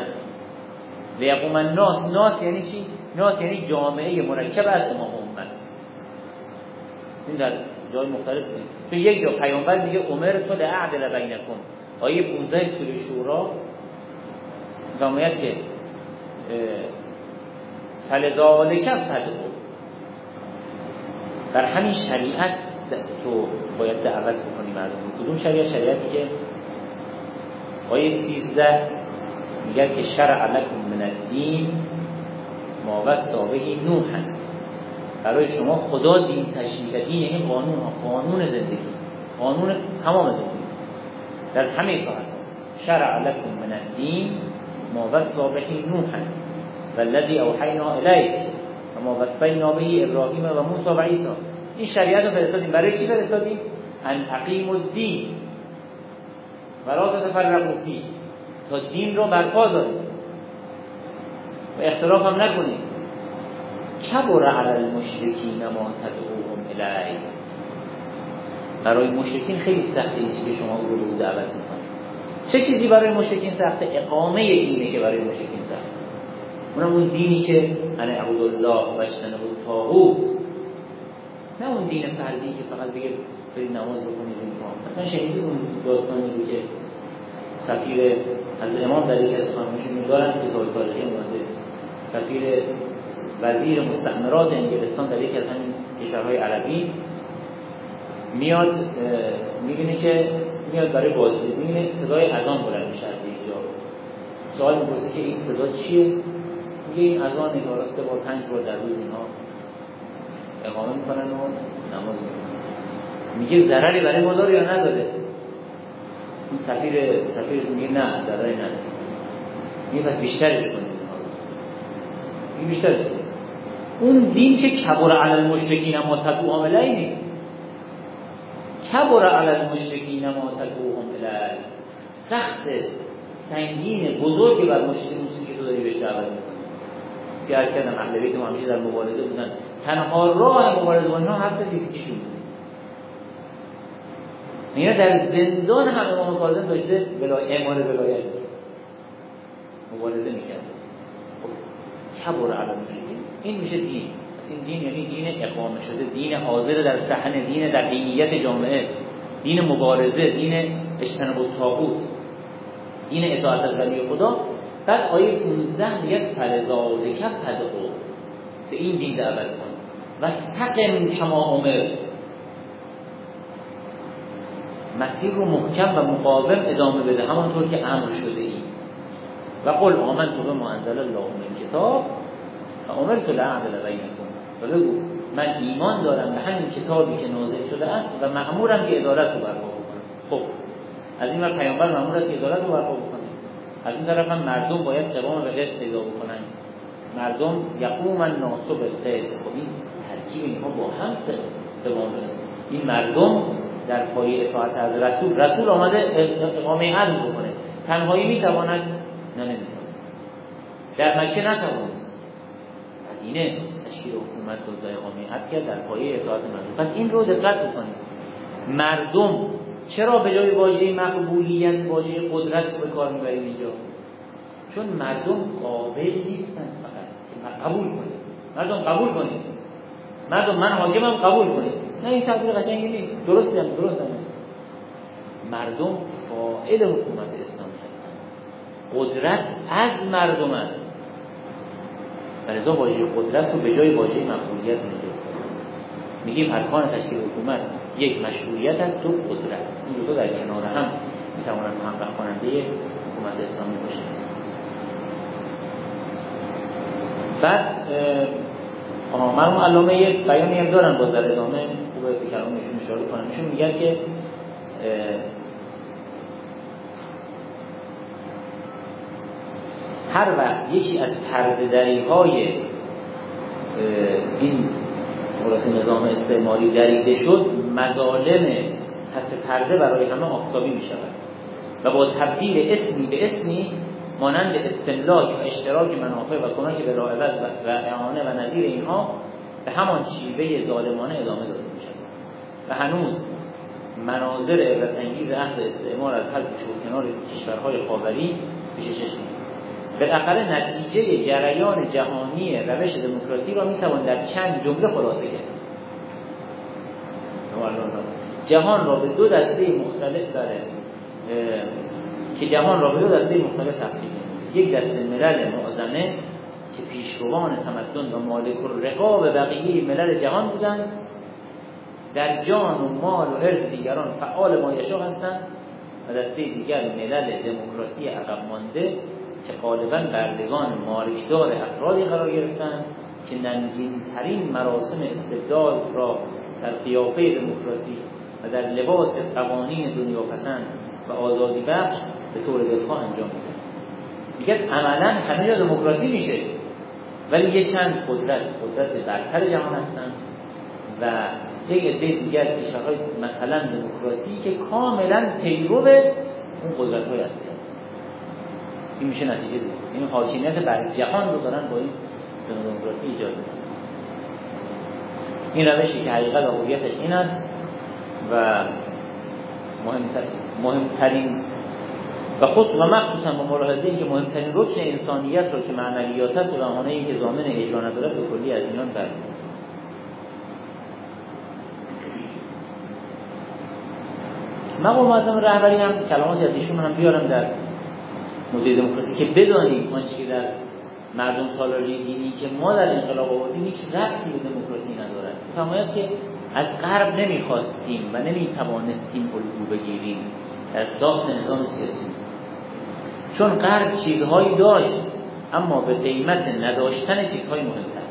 و یقوم ناس ناس یعنی چی؟ ناس یعنی جامعه مرکب از امام امت این در جای مختلف تو یک جا پیامبر میگه عمر تو لعدل بینکم. آیه 15 سوره شورا فرماید که فلذالک فدعو در همین شریعت تو باید دعوت بکنی مردم. کدوم شریعت؟ شریعتی که آیه 13 میگه که شرع لکم من الدین ما وستا بهی نوحن برای شما خدا دین تشریع دین یعنی قانون قانون زندگی قانون تمام زندگی. در همه ساعت. شرع لكم من الدین ما وستا بهی نوحن والذی اوحینا الیک و ما وصینا به ابراهیم و موسی و عیسی. این شریعت رو فرستادیم. برای چی فرستادیم؟ ان اقیم الدین. ولا تتفرقوا فيه تا دین رو برپا دارید و اختلاف هم نکنید کبر علی المشرکین ما تدعوهم الیه. برای مشرکین خیلی سخته نیست که شما او رو دعوت می‌کنید. چه چیزی برای مشرکین سخته اقامه دینه که برای مشرکین سخته اونم اون دینی که انا اعبد الله و اجتنب الطاغوت. نه اون دین فردی که فقط بگه برید نماز بکنید این مثلا شنیدید اون داستانی رو که سفیر از امام در یک از خانمشون دارن که تاریخی اومده. سفیر وزیر مستعمرات انگلستان در یک از همین کشورهای عربی میاد می‌بینه که میاد برای بازدید می‌بینه صدای اذان بلند میشه از یک جا. سوال می‌پرسه که این صدا چیه؟ میگه این اذان این راسته با پنج بار در روز اینا اقامه می‌کنن و نماز می‌کنن میگه ضرری برای ما داره یا نداره؟ این سفیر سفیرش میگه نه ضرری نداره. میگه پس بیشترش کنید این بیشترش کنید اون دین که کبر علی المشرکین ما تدعو عاملی نیست. کبر علی المشرکین ما تدعو عاملی سخت سنگین بزرگی بر مشرکین که تو داری بهش دعوت می‌کنی. که کردم اهل بیت همیشه در مبارزه بودن. تنها راه مبارزه با اینا حبس فیزیکیشون میگه در زندان هم امام کاظم داشته ولای اعمال ولایت. مبارزه می‌کرد خب کبر علم این میشه دین. این دین یعنی دین اقامه شده دین حاضر در صحن دین در دینیت جامعه دین مبارزه دین اجتناب الطاغوت دین اطاعت از ولی خدا. بعد آیه 15 میگه فلذالک فدعو. به این دین دعوت کن. و استقم کما امرت. مسیر رو محکم و مقاوم ادامه بده همانطور که امر شده ای. و قل تو به انزل الله من کتاب و امرت لعدل بینکم. و بگو من ایمان دارم به همین کتابی که نازل شده است و مأمورم که ادارت رو برپا بکنم. خب از این ور پیامبر مأمور است که ادارت رو برپا بکنه. از این طرف هم مردم باید قوام به قسط پیدا بکنن. مردم یقوم الناس بالقسط خب این ترکیب اینها با هم قوام برسه این مردم در پای اطاعت از رسول رسول آمده اقامه عدل بکنه. تنهایی می‌تواند نه نمی‌تواند. در مکه نتوانست. مدینه تشکیل حکومت اقامه عدل کرد؟ در پای اطاعت مردم. پس این رو دقت بکنید. مردم چرا به جای واژه مقبولیت واژه قدرت به کار می‌بریم اینجا؟ چون مردم قابل نیستن فقط. قبول کنید. مردم قبول کنید. مردم من حاکمم قبول کنید. نه این تعبیر قشنگی نیست. درست هم درست هم مردم فاعل حکومت اسلامی هستند قدرت از مردم است. ولذا واژه قدرت رو به جای واژه مقبولیت میگیم میگیم ارکان تشکیل حکومت یک مشروعیت است دو قدرت. این دو در کنار هم می‌توانند محقق کننده حکومت اسلامی باشه. بعد مرحوم علامه یه بیانی هم دارن باز در ادامه. خوبه کلام ایشون اشاره کنم میگن که هر وقت یکی از پردهدری های این مورد نظام استعماری دریده شد مظالم پس پرده برای همه آفتابی می شود و با تبدیل اسمی به اسمی مانند استملاک و اشتراک منافع و کمک به راه و اعانه و نظیر اینها به همان شیوه ظالمانه ادامه داده می شود و هنوز مناظر عبرت انگیز اهل استعمار از هر و کنار کشورهای خاوری پیش چشم بالاخره نتیجه جریان جهانی روش دموکراسی را می‌توان در چند جمله خلاصه کرد. جهان را به دو دسته مختلف داره که جهان را به دو دسته مختلف تقسیم یک دسته ملل معظمه که پیشروان تمدن و مالک و رقاب بقیه ملل جهان بودند. در جان و مال و ارز دیگران فعال مایشا هستند. و دسته دیگر ملل دموکراسی عقب مانده که غالبا بردگان مارکدار افرادی قرار گرفتن که ننگین ترین مراسم استبداد را در قیافه دموکراسی و در لباس قوانین دنیا پسند و آزادی بخش به طور دلخواه انجام میده میگه عملا همه دموکراسی میشه ولی یه چند قدرت قدرت برتر جهان هستن و یک عده دیگر کشورهای مثلا دموکراسی که کاملا پیرو اون قدرت های هستی این میشه نتیجه دید این حاکمیت بر جهان رو دارن با این دموکراسی ایجاد می‌کنن. این روشی که حقیقت و این است و مهمتر مهمترین و خود و مخصوصا با ملاحظه اینکه مهمترین رکن انسانیت رو که معنویات است و بهانه که ضامن اجرا ندارد به کلی از اینان برد مقام معظم رهبری هم کلماتی از ایشون هم بیارم در موضوع دموکراسی که بدانیم آنچه که در مردم سالاری دینی که ما در انقلاب آوردیم هیچ ربطی به دموکراسی ندارد. فرماید که از غرب نمی‌خواستیم و نمی‌توانستیم الگو بگیریم در ساخت نظام سیاسی. چون غرب چیزهایی داشت اما به قیمت نداشتن چیزهای مهمتر.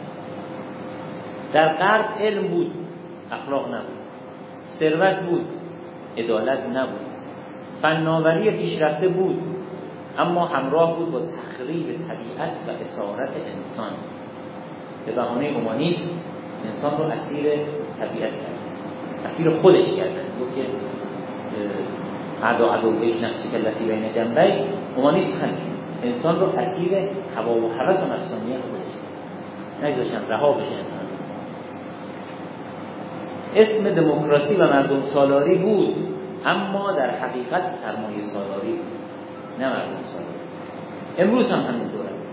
در غرب علم بود اخلاق نبود. ثروت بود عدالت نبود. فناوری پیشرفته بود. اما همراه بود با تخریب طبیعت و اسارت انسان. به بهانه اومانیسم انسان رو اسیر طبیعت کرد. اسیر خودش کرد. گفت که عدو عدو یک نفسی که بین جنبه اومانیسم همین. انسان رو اسیر هوا و حرس و نفسانیت خودش نگذاشتن رها بشه انسان. اسم دموکراسی و مردم سالاری بود اما در حقیقت سرمایه سالاری بود. نه مردم سالاری امروز هم همینطور است.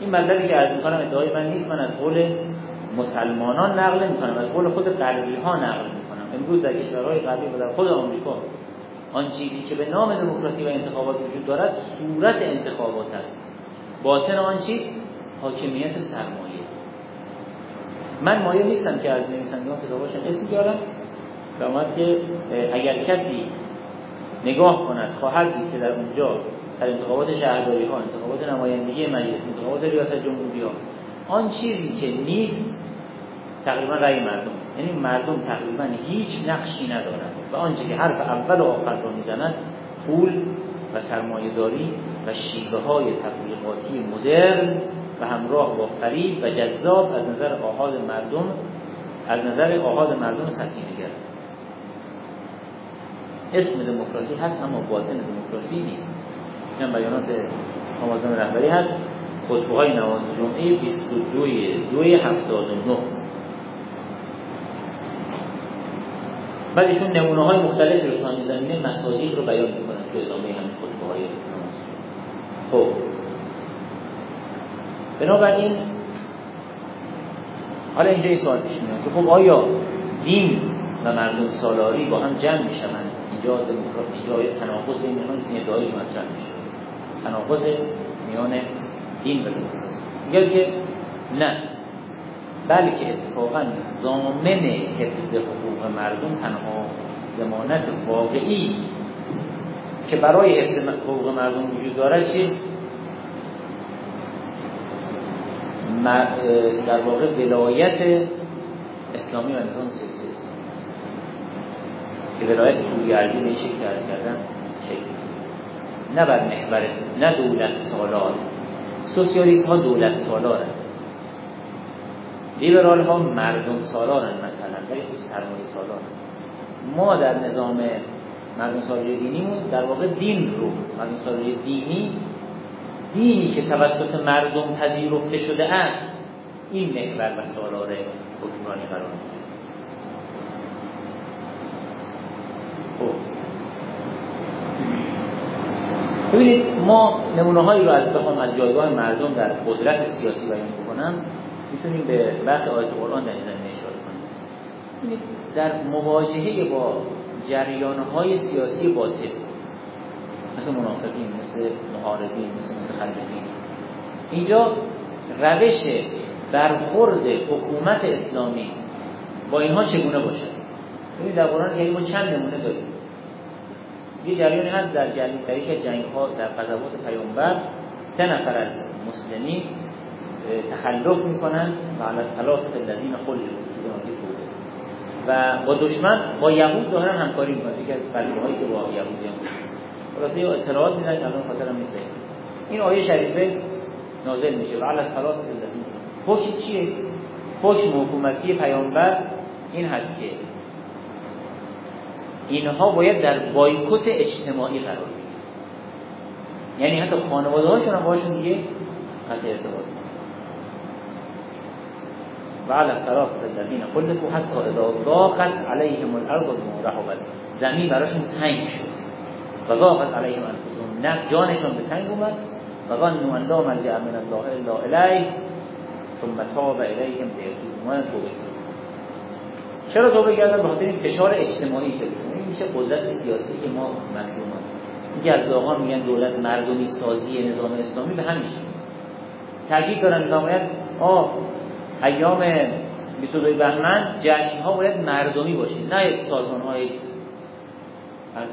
این مطلبی که از می‌کنم ادعای من نیست من از قول مسلمانان نقل می‌کنم از قول خود غربی ها نقل می‌کنم امروز در کشورهای غربی و در خود آمریکا آن چیزی که به نام دموکراسی و انتخابات وجود دارد صورت انتخابات است. باطن آن چیز حاکمیت سرمایه. من مایه نیستم که از نویسندگان کتاباشون اسم بیارم و که اگر کسی نگاه کند خواهد دید که در اونجا در انتخابات شهرداری ها انتخابات نمایندگی مجلس انتخابات ریاست جمهوری ها. آن چیزی که نیست تقریبا رأی مردم. یعنی مردم تقریبا هیچ نقشی ندارند. و آنچه که حرف اول و آخر را می‌زند پول و سرمایه داری و شیوه های تبلیغاتی مدرن و همراه با فریب و جذاب از نظر آحاد مردم از نظر آحاد مردم سطحی نگر اسم دموکراسی هست اما باطن دموکراسی نیست. این بیانات آمازان رهبری هست. خطبه های نماز جمعه 22 دوی 79 بعد ایشون نمونه های مختلف رو تو زمینه مساجد رو بیان می‌کنن تو ادامه همین خطبه های نماز خب. بنابراین حالا اینجا این سوال پیش میاد که خب آیا دین و مردم سالاری با هم جمع می‌شوند؟ اینجا اینجا تناقض بین اینها نیست ادعای مطرح میشه. تناقض میان دین و دموکراسی میگه که نه. بلکه اتفاقا زامن حفظ حقوق مردم تنها زمانت واقعی که برای حفظ حقوق مردم وجود دارد چیست؟ در واقع ولایت اسلامی و نظام سیاسی که ولایت توی ارزی به شکل ارز کردن نه بر محور نه دولت سالار. سوسیالیست ها دولت سالار لیبرال ها مردم سالارن مثلا ولی خود سرمایه سالار. ما در نظام مردم سالاری دینیمون در واقع دین رو مردم سالاری دینی دینی که توسط مردم پذیرفته شده است این محور و سالار حکمرانی قرار ببینید ما نمونه هایی رو از بخوام از جایگاه مردم در قدرت سیاسی بیان بکنم می‌تونیم به برخی آیت قرآن در این اشاره کنیم. در مواجهه با جریان های سیاسی باطل مثل منافقین مثل محاربین مثل متخلفین اینجا روش برخورد حکومت اسلامی با اینها چگونه باشد ببینید در قرآن کریم ما چند نمونه داریم. یه جریانی هست در جریان در جنگ ها در غزوات پیامبر سه نفر از مسلمین تخلف می‌کنن و علی ثلاثه الذین خلفوا و با دشمن با یهود دارن همکاری می‌کنن. یکی از قضیه هایی که با یهودیان خلاصه یه اطلاعات میدن الان خاطرم نیست. این آیه شریفه نازل میشه. و علی ثلاثه الذین حکم چیه؟ حکم حکومتی پیامبر این هست که اینها باید در بایکوت اجتماعی قرار بگیرن. یعنی حتی خانواده هاشون هم باشون دیگه قطع ارتباط و علی طرف الذین خلقوا حتی اذا ضاقت علیهم الارض بما رحبت. زمین براشون تنگ شد. و ضاقت علیهم انفسهم. نفس جانشون به تنگ اومد. و ظنوا ان لا ملجا من الله الا الیه. ثم تاب الیهم توبه چرا توبه کردن؟ به خاطر این فشار اجتماعی که این میشه قدرت سیاسی که ما محروم میگه از آقا میگن دولت مردمی سازی نظام اسلامی به همین تاکید دارن نظامت آه ایام 22 بهمن جشن ها باید مردمی باشه. نه سازمان های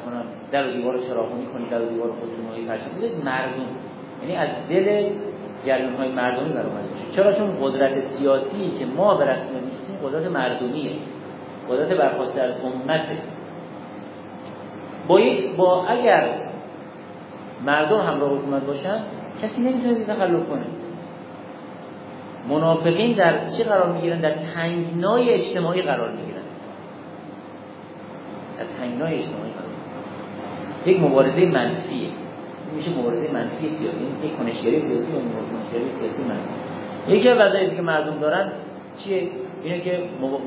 کنم در دیوار چراغونی کنید در دیوار خودتون های مردم. یعنی از دل جریان های مردمی برآمده باشه. چرا؟ چون قدرت سیاسی که ما به رسم قدرت مردمیه. قدرت برخواسته از امته. با با اگر مردم همراه حکومت باشن کسی نمی‌تونه تخلف کنه. منافقین در چه قرار می‌گیرن؟ در تنگنای اجتماعی قرار می‌گیرن. در تنگنای اجتماعی قرار یک مبارزه منفیه. میشه مبارزه منفی سیاسی. یک کنشگری سیاسی و کنشگری سیاسی منفی. یکی از وظایفی که مردم دارن چیه؟ اینه که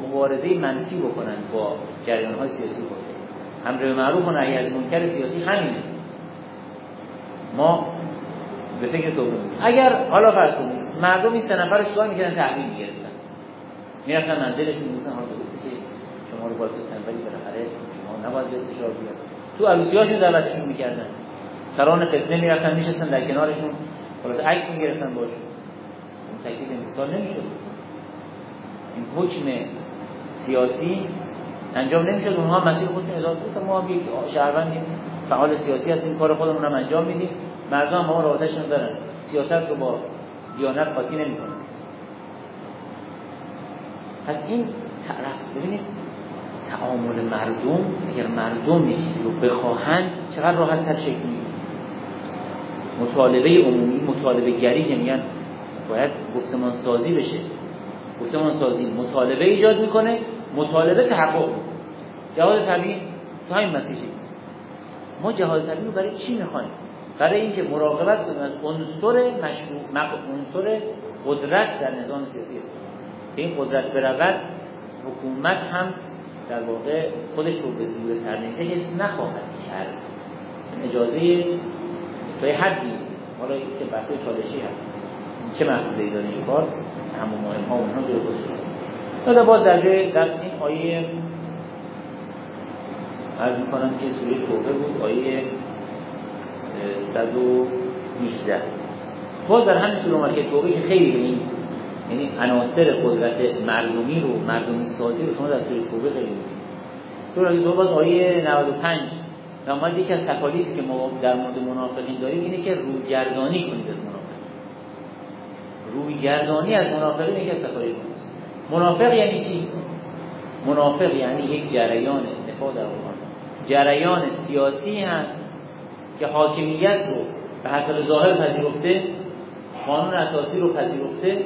مبارزه منفی بکنن با جریان های سیاسی باشه امر به معروف و نهی از منکر سیاسی همینه. ما به فکر تو اگر حالا فرض کنید مردم این سه نفر چیکار می‌کردن؟ تحویل می‌گرفتن. می‌رفتن منزلشون می‌گفتن حالا درسته که شما رو باید بزنن ولی بالاخره شما نباید به فشار بیاد. تو عروسیاشون دعوتشون می‌کردن. سران قسمه می‌رفتن میشستن در کنارشون. خلاص عکس می‌گرفتن باشون اون تکلیف مثال نمی‌شد. حکم سیاسی انجام نمی‌شد اونها مسیر خودشون اضافه بود ما هم یک شهروندیم. فعال سیاسی هستیم. کار خودمون هم انجام میدیم. مردم ما رابطهشون دارن. سیاست رو با دیانت قاطی نمی‌کنه پس این طرف ببینید تعامل مردم اگر مردم یه چیزی رو بخواهند چقدر راحت تر شکل می‌گیره. مطالبه عمومی مطالبه گری میگن باید گفتمان سازی بشه. گفتمان سازی مطالبه ایجاد می‌کنه مطالبه تحقق جهاد طبیعی تو همین مسیحی. ما جهاد طبیعی رو برای چی می‌خوایم؟ برای اینکه مراقبت کنیم از عنصر مشروع عنصر قدرت در نظام سیاسی است این قدرت برود حکومت هم در واقع خودش رو به زور سرنیزه حس نخواهد کرد. اجازه به حدی حالا که بحث چالشی هست. چه داره این کار؟ همون مهم ها اونها جلو خودش باز در در این آیه عرض می‌کنم که سوره توبه بود آیه 118 باز در همین سوره که توبه که خیلی این یعنی عناصر قدرت مردمی رو مردمی سازی رو شما در سوره توبه خیلی سوره توبه باز آیه 95 نماید یکی از تکالیفی که ما در مورد منافقین داریم اینه که رویگردانی کنید از منافقین رویگردانی از منافقین یکی از تکالیف منافق یعنی چی؟ منافق یعنی یک جریان نفاق در جریان سیاسی هست که حاکمیت رو به حسب ظاهر پذیرفته قانون اساسی رو پذیرفته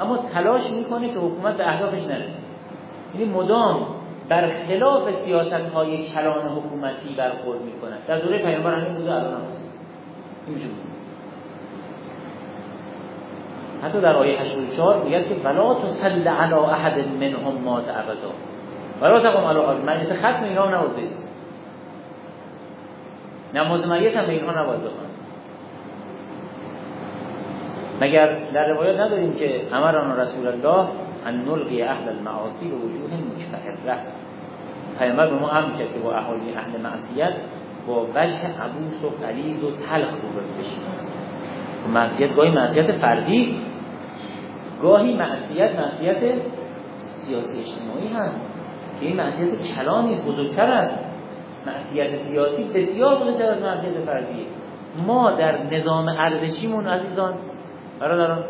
اما تلاش می‌کنه که حکومت به اهدافش نرسه. یعنی مدام برخلاف سیاست های کلان حکومتی برخورد می‌کنن در دوره پیامبر همین بوده الان هم هست. حتی در آیه 84 میگه که ولا تصل علی احد منهم مات ابدا. ولا تقم علی قبر مجلس ختم اینا نبود. نماز میت هم به اینها نباید بخوان. مگر در روایات نداریم که امران رسول الله ان نلقی اهل المعاصی و وجوه مشفهره پیامبر به ما امر کرد که با اهالی اهل معصیت با وجه عبوس و قلیز و تلخ رو بشیم معصیت گاهی معصیت فردی گاهی معصیت معصیت سیاسی اجتماعی هست. که این معصیت کلانی است بزرگتر است معصیت سیاسی بسیار بزرگتر از معصیت فردیه ما در نظام ارزشیمون عزیزان برادران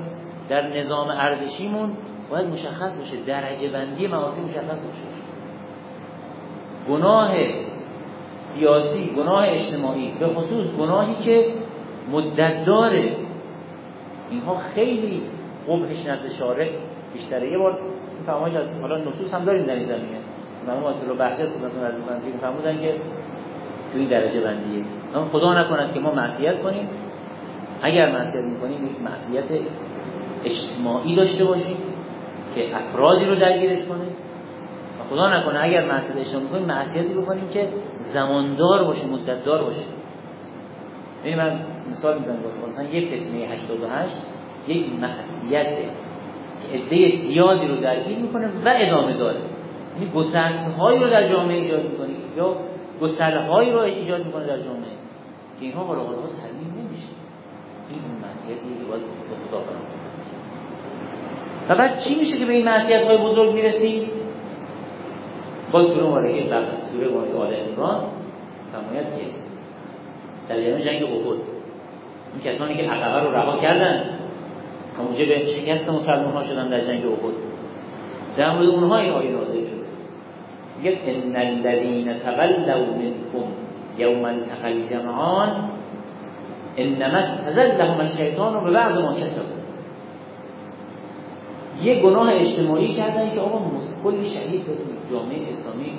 در نظام ارزشیمون باید مشخص بشه درجه بندی معاصی مشخص بشه گناه سیاسی گناه اجتماعی به خصوص گناهی که مدت داره. اینها خیلی قبحش نزد شارع بیشتره. یه بار فرمایید حالا نصوص هم داریم در این زمینه. مرحوم رو بحث مثلا از این فرمودن که تو این درجه بندیه. خدا نکند که ما معصیت کنیم. اگر معصیت می‌کنیم یک معصیت اجتماعی داشته باشیم که افرادی رو درگیرش کنه. و خدا نکنه اگر معصیت اجتماعی کنیم معصیتی بکنیم که زماندار باشه مدتدار باشه. ببین من مثال می‌زنم مثلا یک قسمه 88 یک معصیت عده زیادی رو درگیر می‌کنه و ادامه داره. یعنی گسست هایی رو در جامعه ایجاد می‌کنه یا گسله هایی رو ایجاد می‌کنه در جامعه که اینها با ها ترمیم نمیشه. این اون معصیتیه که باید خدا و بعد چی میشه که به این معصیت های بزرگ می‌رسیم؟ باز سوره مبارکه قبل سوره مبارکه آل عمران فرماید که در جریان جنگ احد این کسانی که عقبه رو رها کردن موجب شکست مسلمان ها شدن در جنگ احد. در مورد اونها این آیه نازل شد میگه ان الذين تولوا منكم يوم التقى الجمعان انما استزلهم الشیطان به بعض ما کسبوا یه گناه اجتماعی کردن که آقا کلی شهید دادیم جامعه اسلامی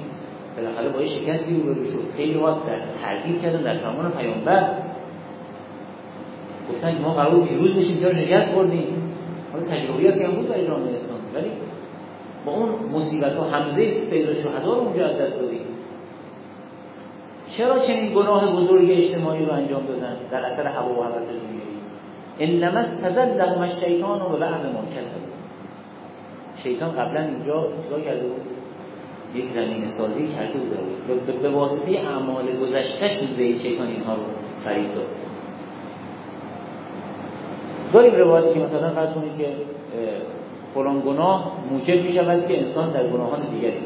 بالاخره با یه شکستی روبرو شد. خیلی وقت در تردید کردن در فرمان پیامبر. گفتن که ما قرار پیروز بشیم چرا شکست خوردیم. حالا تجربیاتی هم بود برای جامعه اسلامی. ولی با اون مصیبت ها حمزه سید شهدا رو اونجا از دست دادیم. چرا چنین گناه بزرگ اجتماعی رو انجام دادن؟ در اثر هوا و هوس دنیایی انما استزلهم الشیطان و بعد ما کسب. شیطان قبلا اینجا چیکار کرده بود؟ یک زمین سازی کرده بود. به واسطه اعمال گذشتهش به شیطان اینها رو فریب داد. داریم روایتی که مثلا فرض کنید که فلان گناه موجب می شود که انسان در گناهان دیگری.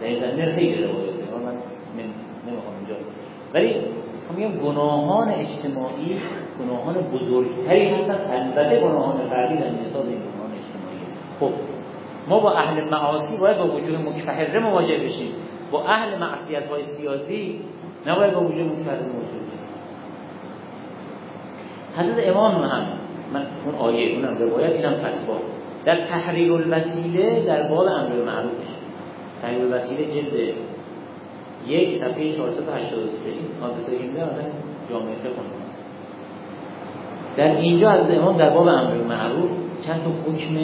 در این زمینه خیلی روایت من نمی‌خوام اینجا. ولی میگم گناهان اجتماعی گناهان بزرگتری هستن. البته گناهان فردی در مثال این گناهان اجتماعی. خب ما با اهل معاصی باید با وجود مکفهره مواجه بشیم. با اهل معصیت های سیاسی نباید با وجود مکفهره مواجه بشیم. حضرت امام هم من اون آیه اونم روایت اینم فتوا در تحریر الوسیله در باب امر معروف. تحریر الوسیله جلد یک صفحه 483 حادثه که میده مثلا جامعه فقه در اینجا از امام در باب امر معروف چند تا حکم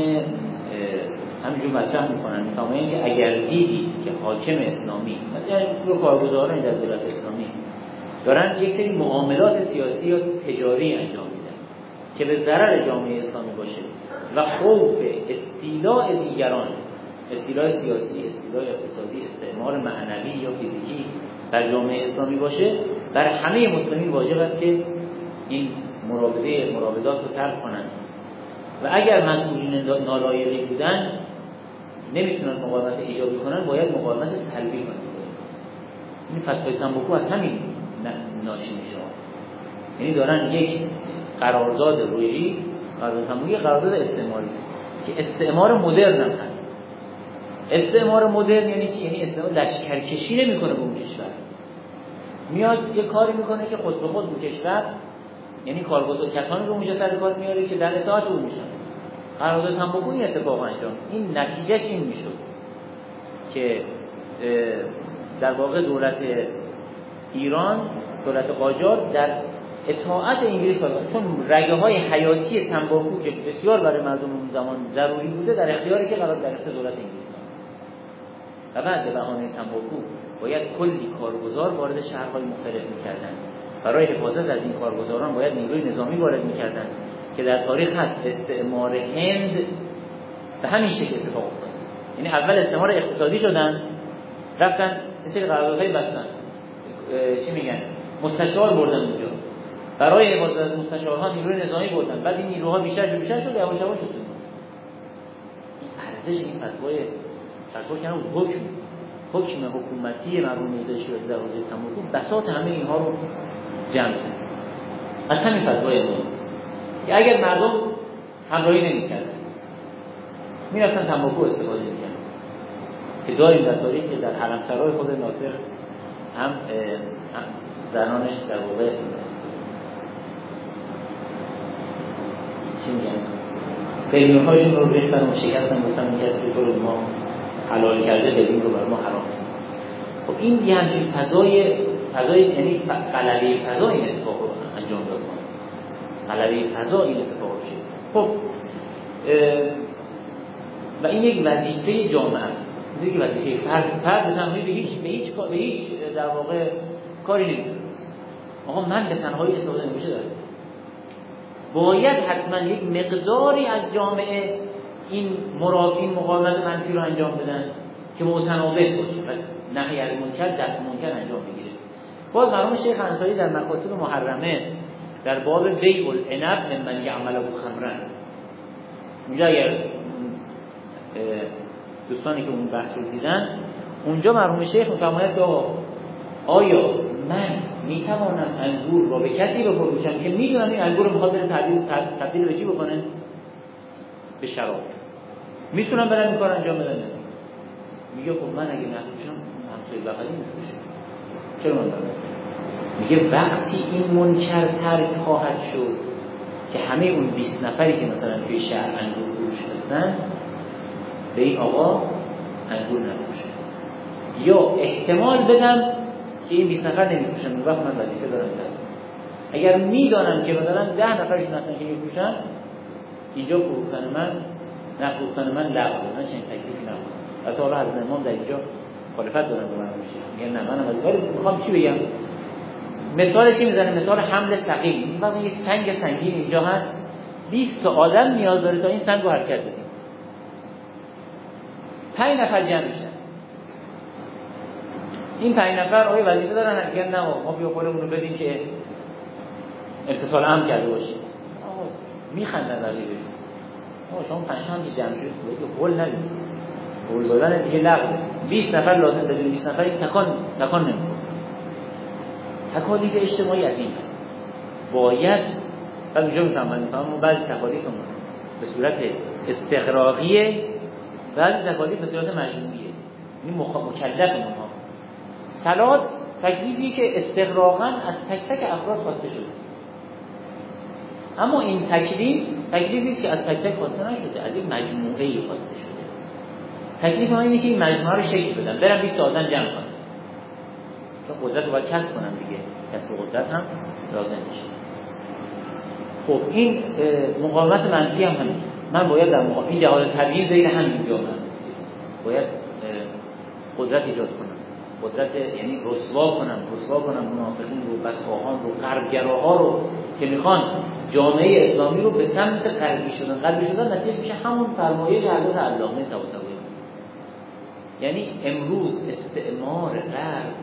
همینجور مطرح می‌کنن. میفرمایند که اگر دیدی که حاکم اسلامی مثلا رو کارگزاران در دولت اسلامی دارن یک سری معاملات سیاسی یا تجاری انجام که به ضرر جامعه اسلامی باشه و خوف استیلاء دیگران استیلاء سیاسی استیلاء اقتصادی استعمار معنوی یا فیزیکی در جامعه اسلامی باشه بر همه مسلمین واجب است که این مراوده مراودات رو ترک کنند و اگر مسئولین نالایقی بودن نمی‌تونن مقاومت ایجابی کنن باید مقاومت سلبی کنن. این فتوای تنباکو از همین ناشی میشه. یعنی دارن یک قرارداد روژی قرارداد تنباکو قرارداد استعماری است که استعمار مدرن هم هست. استعمار مدرن یعنی چی؟ یعنی استعمار لشکرکشی نمی‌کنه به اون کشور. میاد یه کاری می‌کنه که خود به خود اون کشور یعنی کارگزار کسانی رو اونجا سر کار میاره که در اطاعت اون میشن. قرارداد هم بکنی اتفاق انجام. این نتیجهش این می‌شد که در واقع دولت ایران دولت قاجار در اطاعت انگلیس چون رگه های حیاتی تنباکو که بسیار برای مردم اون زمان ضروری بوده در اختیاری که قرار در اختیار دولت انگلیس و بعد به بهانه تنباکو باید کلی کارگزار وارد شهرهای مختلف می‌کردن. برای حفاظت از این کارگزاران باید نیروی نظامی وارد می‌کردن که در تاریخ هست. استعمار هند به همین شکل اتفاق افتاد. یعنی اول استعمار اقتصادی شدن رفتن مثل قراردادهای بستن. چی میگن؟ مستشار بردن اونجا. برای حفاظت از مستشارها نیروی نظامی بردن. بعد این نیروها بیشتر شد بیشتر شد یواش یواش شد. ارزش این فتوای فتوا کردن حکم حکم حکومتی مرحوم میرزا شیرازی در حوزه تمرکز بساط همه اینها رو جمع کرد. از همین فتوای امام که اگر مردم همراهی نمی‌کردن می‌رفتن تنباکو استفاده می‌کردن. که داریم در تاریخ که در حرم سرای خود ناصر هم زنانش در واقع چی میگن. قلیون هاشون رو ریختن و شکستن گفتن این کسی که ما حلال کرده قلیون رو بر ما حرام خب این یه همچین فضای فضای یعنی غلبه فضا این اتفاق رو انجام داد. غلبه فضا این اتفاق شد خب و این یک وظیفه جامعه است. یک وظیفه فرد فرد تنهایی به هیچ به هیچ به هیچ در واقع کاری نمی‌تونه آقا من به تنهایی استفاده نمیشه داره. باید حتما یک مقداری از جامعه این این مقاومت منفی رو انجام بدن که متناوب باشه و نهی از منکر دست منکر انجام بگیره. باز مرحوم شیخ انصاری در مقاصد محرمه در باب بیع العنب من یعمل ابو خمرن اونجا اگر دوستانی که اون بحث رو دیدن اونجا مرحوم شیخ میفرماید آیا من می‌توانم انگور را به کسی بفروشم که می‌دونم این انگور رو می‌خواد بره تبدیل تبدیل به چی بکنه؟ به شراب. می‌تونم برم این کار انجام بدم؟ میگه خب من اگه نفروشم همسایه بغلی میفروشه. چرا من میگه وقتی این منکر ترک خواهد شد که همه اون 20 نفری که مثلا توی شهر انگور فروش هستن به این آقا انگور نفروشه. یا احتمال بدم که این 20 نفر نمیفروشن اون وقت من وظیفه دارم اگر می‌دانم که مثلا 10 نفرشون هستن که میفروشن اینجا فروختن من نفروختن من لغو من چنین تکلیفی ندارم حتی حالا حضرت امام در اینجا مخالفت دارن به من میشه. میگن نه منم از ولی می‌خوام چی بگم؟ مثال چی می‌زنه؟ مثال حمل ثقیل این یه سنگ سنگین اینجا هست. 20 تا آدم نیاز داره تا این سنگ رو حرکت بدیم 5 نفر جمع میشن. این پنج نفر آیا وظیفه دارن اگر نه ما بیا خودمون رو بدیم که اتصال هم کرده باشیم. میخندن رقیبش آقا شما پنج هم جمع شد که قول ندید. قول دادن دیگه لغو. 20 نفر لازم بدون 20 نفر تکان تکان نمی‌کنه تکالیف اجتماعی از این. باید بعد اونجا می‌فهمم می‌فهمم بعضی تکالیفمون به صورت استقراقیه بعضی تکالیف به صورت مجموعیه. این مکلفمون ها. سلات تکلیفی که استقراقا از تک تک افراد خواسته شده. اما این تکلیف تکلیفی که از تک تک خواسته نشده از یک مجموعه ای خواسته شده. تکلیف ما اینه که این مجموعه رو شکل بدن. برم 20 آدم جمع کنم. چون قدرت رو باید کسب کنم دیگه. کسب قدرت هم لازم میشه خب این مقاومت منفی هم همین. من باید در مقاومت این جهاد طبیعی زیر همین بیامم باید قدرت ایجاد کنم. قدرت یعنی رسوا کنم رسوا کنم منافقین رو بدخواهان رو غربگراها رو که می‌خوان جامعه اسلامی رو به سمت غربی شدن. غربی شدن نتیجه میشه همون فرمایش حضرت علامه طباطبایی یعنی امروز استعمار غرب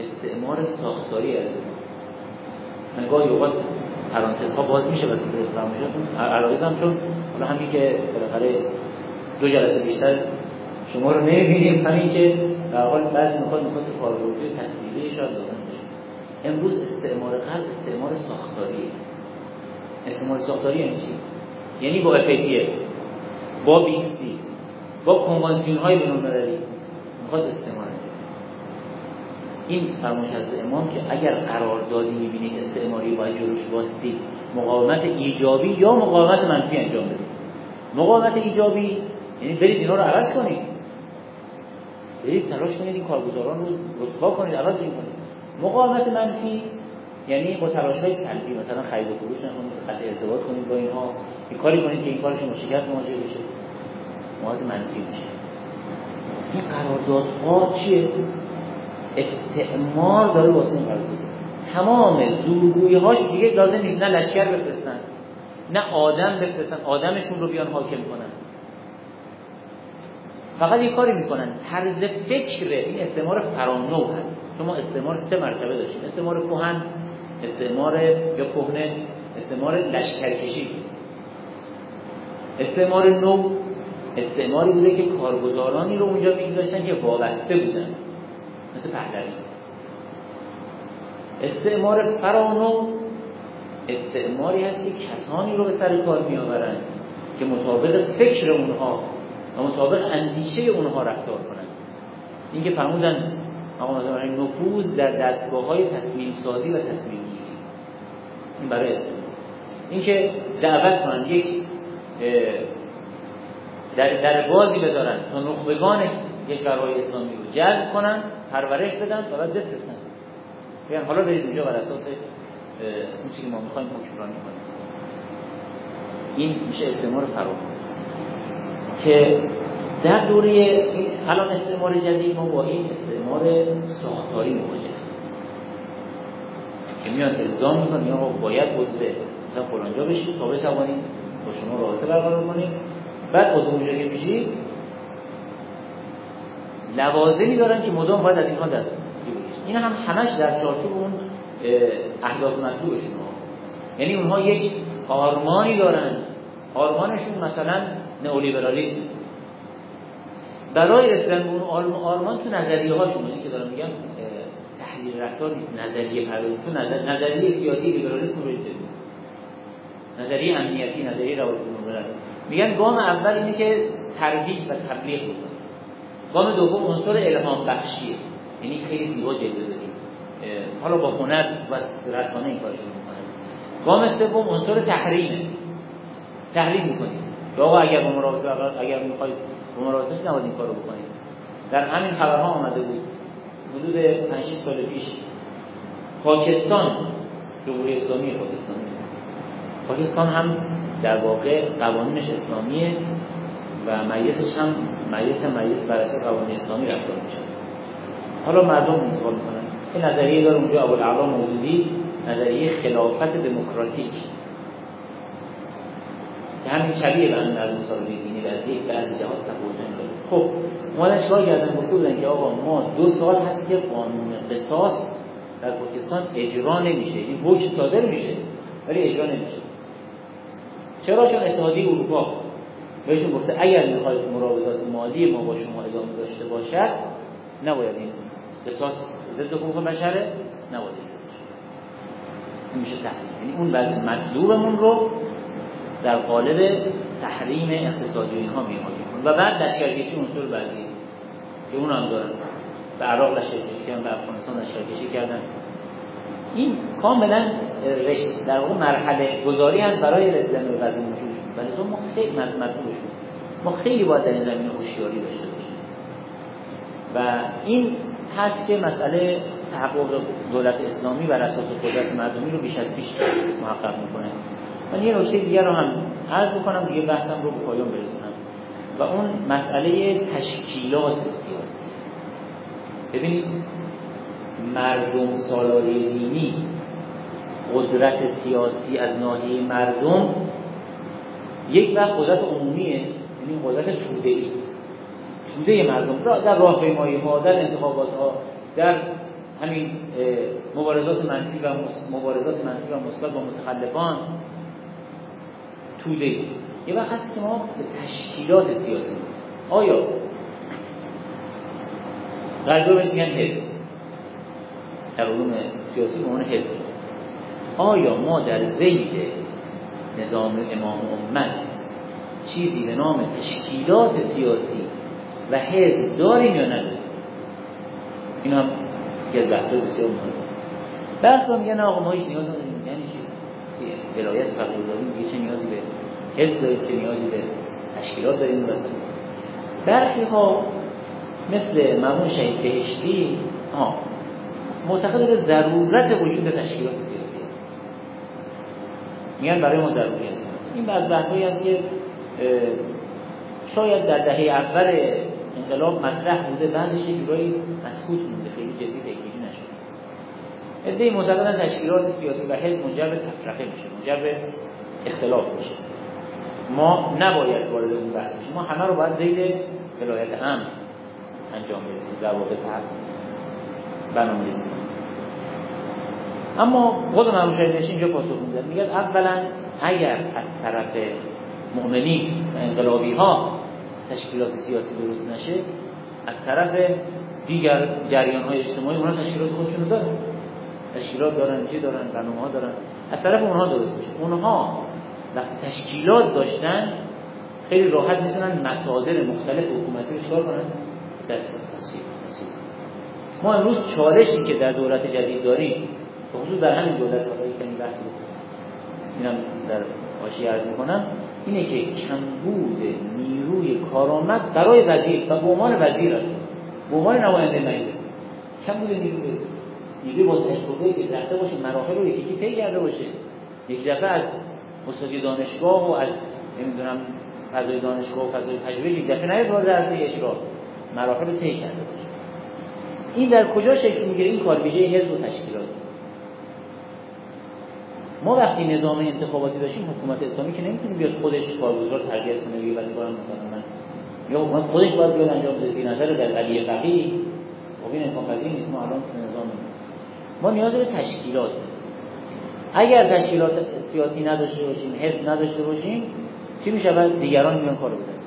استعمار ساختاری از من گاهی اوقات پرانتز ها باز میشه بس فرمایش هم چون حالا همین که بالاخره دو جلسه بیشتر شما رو نمی‌بینیم همین که در حال بعضی می‌خواد می‌خواد کاربردی و شاید لازم بشه امروز استعمار قلب استعمار ساختاریه. استعمار ساختاری یعنی چی؟ یعنی با افیتیه با بیستی با کنوانسیون های بینالمللی می‌خواد استعمار این فرمایش از امام که اگر قراردادی می‌بینید استعماری باید جلوش واسطی مقاومت ایجابی یا مقاومت منفی انجام بدید مقاومت ایجابی یعنی برید اینا رو عوض کنید. برید تلاش کنید این کارگزاران رو رسوا کنید عوض کنید. مقاومت منفی یعنی با تلاش های سلبی مثلا خرید و فروش نکنید قطع ارتباط کنید با اینها این کاری کنید که این کارش شکست مواجه بشه. مقاومت منفی میشه. این قراردادها چیه؟ استعمار داره واسه این قرارداد. تمام زورگویی هاش دیگه لازم نیست. نه لشکر بفرستن نه آدم بفرستن. آدمشون رو بیان حاکم کنن. فقط یه کاری می‌کنن. طرز فکر این استعمار فرانو هست. چون ما استعمار سه مرتبه داشتیم استعمار کهن استعمار یا کهنه استعمار لشکرکشی. استعمار نو استعماری بوده که کارگزارانی رو اونجا میگذاشتن که وابسته بودن. مثل پهلوی. استعمار فرانو استعماری هست که کسانی رو به سر کار میآورند که مطابق فکر اونها و مطابق اندیشه اونها رفتار کنند. این که فرمودن آقا نفوذ در دستگاه های تصمیم سازی و تصمیم گیری این برای استعمار این که دعوت کنند یک در, در بازی بدارن تا نخبگان کشورهای اسلامی رو جذب کنن پرورش بدن و بعد بفرستن. بگن حالا برید اونجا بر اساس اون که ما می‌خوایم حکمرانی کنیم. این میشه استعمار فراوان که در دوره الان استعمار جدید ما با این استعمار ساختاری مواجه که میان الزام می‌کنن یا باید عضو مثلا فلانجا بشید تا بتوانید با شما رابطه برقرار کنیم. بعد از اونجا که میشید لوازمی دارن که مدام باید از اینها دست این هم همش در چارچوب اون اهداف مطلوبشون یعنی اونها یک آرمانی دارن. آرمانشون مثلا نئولیبرالیسم. برای رسیدن اون آرمان تو نظریه هاشون که دارم میگم تحلیل رفتار نظریه پردازی تو نظر... نظریه سیاسی لیبرالیسم رو نظریه امنیتی نظریه روابط میگن گام اول اینه که ترویج و تبلیغ بکنه. گام دوم عنصر الهام بخشیه. یعنی خیلی زیبا جلوه بدیم حالا با هنر و رسانه این کارش می‌کنه. گام سوم عنصر تحریمه تحریم می‌کنید آقا اگر با اگر می‌خواید با مراوضه نباید این کارو بکنید در همین خبرها آمده بود. حدود 5 سال پیش پاکستان جمهوری اسلامی پاکستان. پاکستان هم در واقع قوانینش اسلامیه و مجلسش هم مجلس مجلس بر اساس قوانین اسلامی رفتار میشه حالا مردم انتخاب می‌کنن. این نظریه داره اونجا ابوالعلا موجودی نظریه خلافت دموکراتیک. که همین شبیه به همین از مسابقه دینی در یک بعضی جهات داره خب اومدن چیکار کردن؟ گفته بودن که آقا ما دو سال هست که قانون قصاص در پاکستان اجرا نمیشه. این حکم صادر میشه ولی اجرا نمیشه. چرا؟ چون اتحادیه اروپا بهشون گفته اگر می‌خواید مراودات مالی ما با شما ادامه داشته باشد نباید این قصاص ضد حقوق بشره نباید این میشه تحریم یعنی اون بعض مطلوبمون رو در قالب تحریم اقتصادی اینها میمالی و بعد لشکرکشی عنصر بعدی که اون هم دارن به عراق لشکرکشی کردن به افغانستان لشکرکشی کردن. این کاملا در اون مرحله گذاری هست برای رسیدن به وضع موجود. ولی تو ما خیلی مطلوبش ما خیلی باید در این زمینه هوشیاری داشته باشیم. و این هست که مسئله تحقق دولت اسلامی بر اساس قدرت مردمی رو بیش از پیش محقق می‌کنه. من یه نکته دیگر رو هم عرض بکنم دیگه بحثم رو به پایان برسونم. و اون مسئله تشکیلات سیاسی. ببینید مردم سالاری دینی قدرت سیاسی از ناحیه مردم یک وقت قدرت عمومیه یعنی قدرت توده ای توده مردم در راهپیمایی ها در انتخابات ها در همین مبارزات منفی و مبارزات منفی و مثبت با متخلفان توده یه وقت هست که ما به تشکیلات سیاسی آیا غربی بهش میگن حزب؟ در علوم سیاسی به عنوان حزب. آیا ما در زید نظام امام امت چیزی به نام تشکیلات سیاسی و حزب داریم یا نداریم؟ این هم از بحث بسیار مهم برخی میگن آقا ما هیچ نیاز ولایت فقیر داریم چه نیازی به حزب داریم چه نیازی به تشکیلات داریم مثلا برخی ها مثل مرحوم شهید بهشتی ها معتقد به ضرورت وجود تشکیلات سیاسی است میگن برای ما ضروری است این بعض بحثایی است که شاید در دهه اول انقلاب مطرح بوده بعدش یه جورایی مسکوت مونده خیلی عده معتقدن تشکیلات سیاسی و حزب منجر به تفرقه میشه منجر اختلاف میشه. ما نباید وارد اون بحث بشیم. ما همه رو باید زید ولایت هم انجام بدیم ضوابط برنامه‌ریزی اما خود نشین اینجا پاسخ میده. میگه اولا اگر از طرف مؤمنین و انقلابی ها تشکیلات سیاسی درست نشه از طرف دیگر جریان های اجتماعی اونا تشکیلات خودشون دارن. تشکیلات دارن چی دارن برنامه دارن. از طرف اونها درست میشه. اونها وقتی تشکیلات داشتن خیلی راحت می‌تونن مصادر مختلف حکومتی رو چکار کنن؟ دست ما امروز چالشی که در دولت جدید داریم به خصوص در همین دولت آقای کنی بحث اینم در حاشیه عرض می‌کنم اینه که کمبود نیروی کارآمد برای وزیر و به عنوان وزیر است. به عنوان نماینده مجلس. کمبود نیروی نیروی با تجربه رفته باشه مراحل رو یکی طی کرده باشه. یک دفعه از استادی دانشگاه و از نمی‌دونم فضای دانشگاه و فضای تجربه یک دفعه نیاد وارد عرصه اجرا. مراحل رو طی کرده باشه. این در کجا شکل می‌گیره؟ این کار ویژه حزب و تشکیلات. ما وقتی نظام انتخاباتی داشتیم حکومت اسلامی که نمی‌تونه بیاد خودش کارگزار تربیت کنه بگه ولی برام مثلا یا خودش باید بیاد انجام بده نظر در علی فقیه. خب این امکان پذیر نیست ما الان ما نیاز به تشکیلات. اگر تشکیلات سیاسی نداشته باشیم حزب نداشته باشیم چی میشه؟ بعد دیگران میان کارو بکنن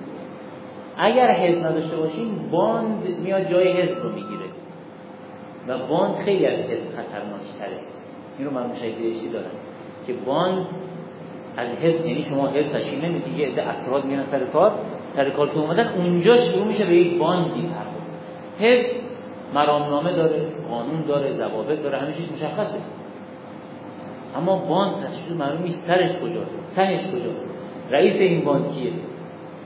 اگر حزب نداشته باشیم باند میاد جای حزب رو می‌گیره. و باند خیلی از حزب خطرناکتره. این رو من مشاهده دارم که باند از حزب یعنی شما حزب تشکیل نمی‌دید یه عده افراد میان سر کار سر کار که اومدن اونجا شروع میشه به یک باندی حزب مرامنامه داره. قانون داره ضوابط داره همه چیز مشخصه. اما باند تشکیل معلوم نیست سرش کجاست تهش کجاست رئیس این باند کیه؟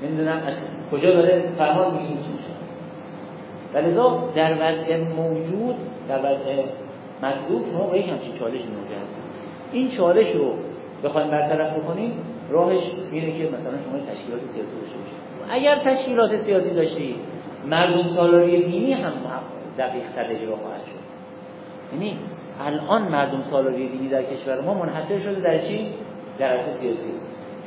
نمی‌دونم از کجا داره فرمان میگه چی میشه در وضع موجود در وضع مطلوب شما با همچین چالش مواجه این چالش رو بخوایم برطرف بکنیم راهش اینه که مثلا شما تشکیلات سیاسی داشته اگر تشکیلات سیاسی داشتی مردم سالاری دینی هم دقیق تر اجرا خواهد شد. یعنی الان مردم سالاری دینی در کشور ما منحصر شده در چی؟ در عرصه سیاسی.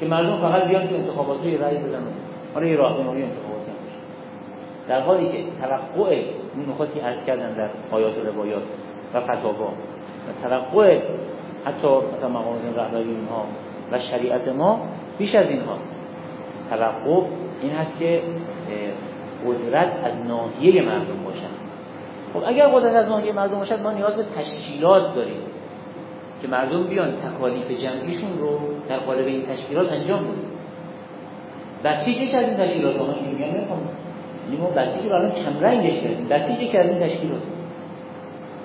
که مردم فقط بیان تو انتخابات روی رأی بزنن حالا یه راهنمایی انتخابات در حالی که توقع این نکاتی عرض کردن در آیات و روایات و فتاوا و توقع حتی مثلا مقامات رهبری اینها و شریعت ما بیش از این هاست توقع این هست که قدرت از ناحیه مردم باشد خب اگر قدرت از ناحیه مردم باشد ما نیاز به تشکیلات داریم که مردم بیان تکالیف جمعیشون رو در قالب این تشکیلات انجام بدن. بسیج یک از این تشکیلات ها من میگم یعنی ما بسیج رو الان کم رنگش کردیم. بسیج یک از این تشکیلات.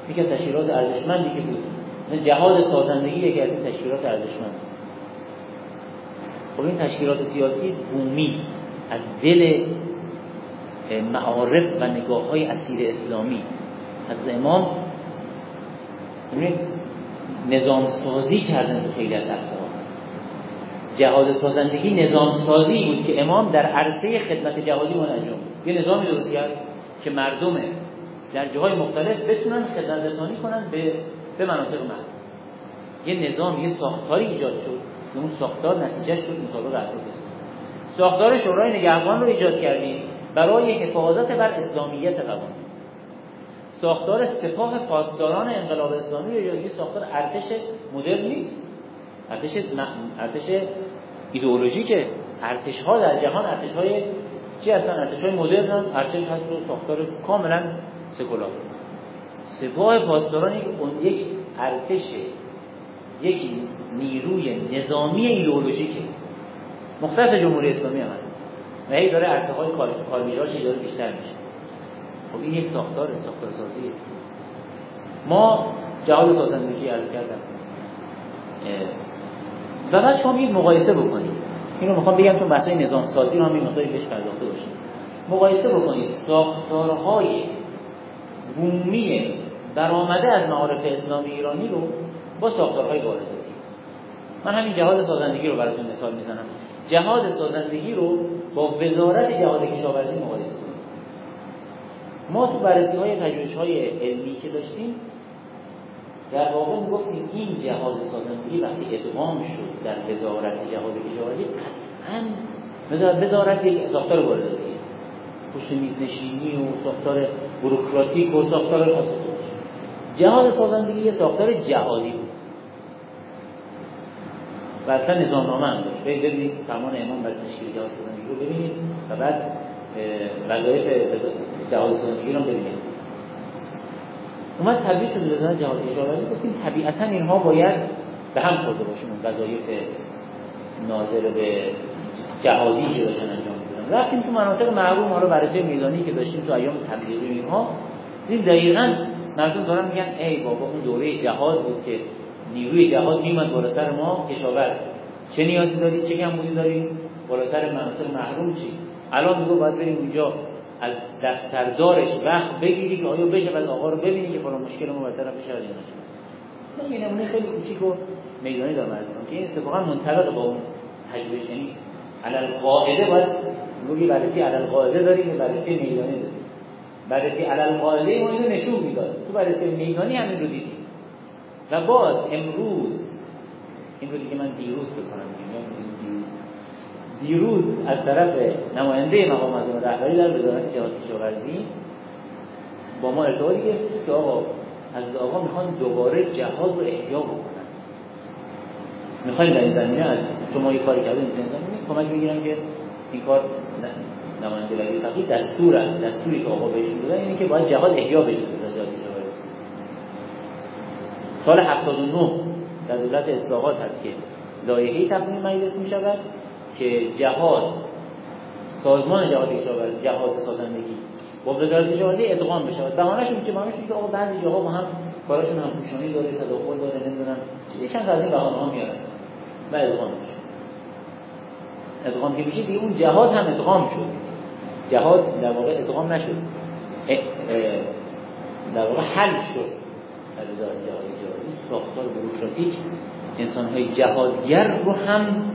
یکی از تشکیلات ارزشمندی که بود. جهاد سازندگی یکی از این تشکیلات ارزشمند. خب این تشکیلات سیاسی بومی از دل معارف و نگاه های اسیر اسلامی. از امام نظام سازی کردن تو خیلی از جهاد سازندگی نظام سازی بود که امام در عرصه خدمت جهادی منجم یه نظامی درست کرد که مردم در جاهای مختلف بتونن خدمت رسانی کنن به به مناطق محل یه نظام یه ساختاری ایجاد شد که اون ساختار نتیجه شد مطابق اهداف ساختار شورای نگهبان رو ایجاد کردیم. برای حفاظت بر اسلامیت قوانین ساختار سپاه پاسداران انقلاب اسلامی یا یه ساختار ارتش مدرن نیست. ارتش ارتش ایدئولوژیکه ارتش ها در جهان ارتش های چی هستن؟ ارتش های مدرن هم ارتش هست و ساختار کاملا سکولار. سپاه پاسداران یک ارتش یک نیروی نظامی ایدئولوژیکه. مختص جمهوری اسلامی هم هست. و هی داره عرصه های کارمیراش داره بیشتر میشه. خب این یک ساختار ساختار سازیه ما جهاد سازندگی عرض کردم. و بعد شما میگید مقایسه بکنید. اینو می‌خوام بگم چون بحثای نظام سازی رو هم این مقداری بهش پرداخته مقایسه بکنید. ساختارهای بومی برآمده از معارف اسلامی ایرانی رو با ساختارهای وارداتی. من همین جهاد سازندگی رو براتون مثال می‌زنم. جهاد سازندگی رو با وزارت جهاد کشاورزی مقایسه کنیم. ما تو بررسی های پژوهش های علمی که داشتیم در واقع می‌گفتیم این جهاد سازندگی وقتی ادغام شد در وزارت جهاد کشاورزی قطعا وزارت یک ساختار وارداتی پشت میز نشینی و ساختار بروکراتیک و ساختار خاص جهاد سازندگی یه ساختار جهادی و اصلا نظام نامه هم داشت. ببینید فرمان امام برای تشکیل جهاد سازندگی رو ببینید و بعد وظایف جهاد سازندگی رو ببینید اومد تبدیل شد وزارت جهاد کشاورزی گفتیم طبیعتا اینها باید به هم خورده باشیم اون وظایف ناظر به جهادی که داشتن انجام می‌دادن. رفتیم تو مناطق ما رو بررسی میزانی که داشتیم تو ایام تبلیغی اینها. دیدیم دقیقاً مردم دارن میگن ای بابا اون دوره جهاد بود که نیروی جهاد میمد بالا سر ما کشاورز. چه نیازی دارید؟ چه کمبودی دارید؟ بالا سر مناطق محروم چی؟ الان میگه باید بریم اونجا از دستردارش وقت بگیری که آیا بشه بعد آقا رو ببینی که فلان مشکل ما برطرف بشه یا نه. این نمونه خیلی کوچیک و میدانی دارم از که این اتفاقا منطبق با اون تجربه یعنی علل قاعده باید میگی بررسی علل قاعده داریم بررسی میدانی داریم. بررسی علل قاعده ما اینو نشون می‌داد. تو بررسی میدانی همین رو دیدیم و باز امروز این رو دیگه من دیروز بکنم دیروز از طرف نماینده مقام معظم رهبری در وزارت جهاد کشاورزی با ما ارتباطی گرفت که آقا از آقا می‌خوان دوباره جهاد رو احیا بکنن. می‌خوایم در این زمینه از شما یه کاری کردن این زمینه کمک بگیرم که این کار نماینده ولی فقیه دستور دستوری که آقا بهشون دادن اینه که باید جهاد احیا بشه. سال 79 در دولت اصلاحات هست که لایحه‌ای تصمیم مجلس می شود که جهاد سازمان جهاد کشاورزی جهاد سازندگی با وزارت کشاورزی ادغام بشه بهانه‌شون که معنیش که آقا بعضی جاها با هم کاراشون هم پوشانی داره تداخل داره نمی‌دونم. یه چند از این بهانه‌ها میارن و ادغام میشه. ادغام که میشه دیگه اون جهاد هم ادغام شد. جهاد در واقع ادغام نشد. در واقع حل شد. کشاورزی ساختار بروکراتیک انسان های جهادگر رو هم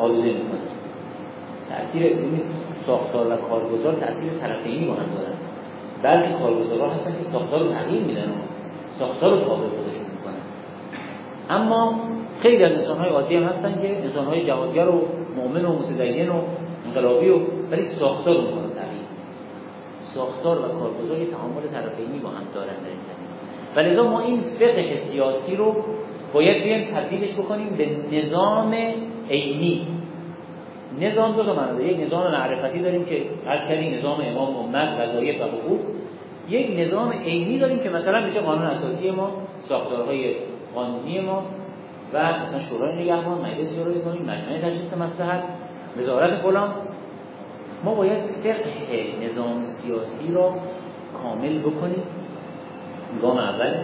آلوده می‌کنه. تاثیر ساختار و کارگزار تاثیر طرفینی با هم دارن. بلکه کارگزارها هستن که ساختار رو تغییر میدن ساختار رو تابع خودشون می‌کنن. اما خیلی از انسان های عادی هم هستن که انسان های جوادگر و مؤمن و متدین و انقلابی و ولی ساختار تغییر ساختار و کارگزار یه تعامل طرفینی با هم دارن در این و ما این فقه سیاسی رو باید بیایم تبدیلش بکنیم به نظام عینی. نظام دو تا یک نظام معرفتی داریم که از کردیم نظام امام امت وظایف و حقوق. یک نظام عینی داریم که مثلا میشه قانون اساسی ما ساختارهای قانونی ما و مثلا شورای نگهبان مجلس شورای اسلامی مجمع تشخیص مصلحت وزارت فلان ما باید فقه نظام سیاسی را کامل بکنیم. گام اول.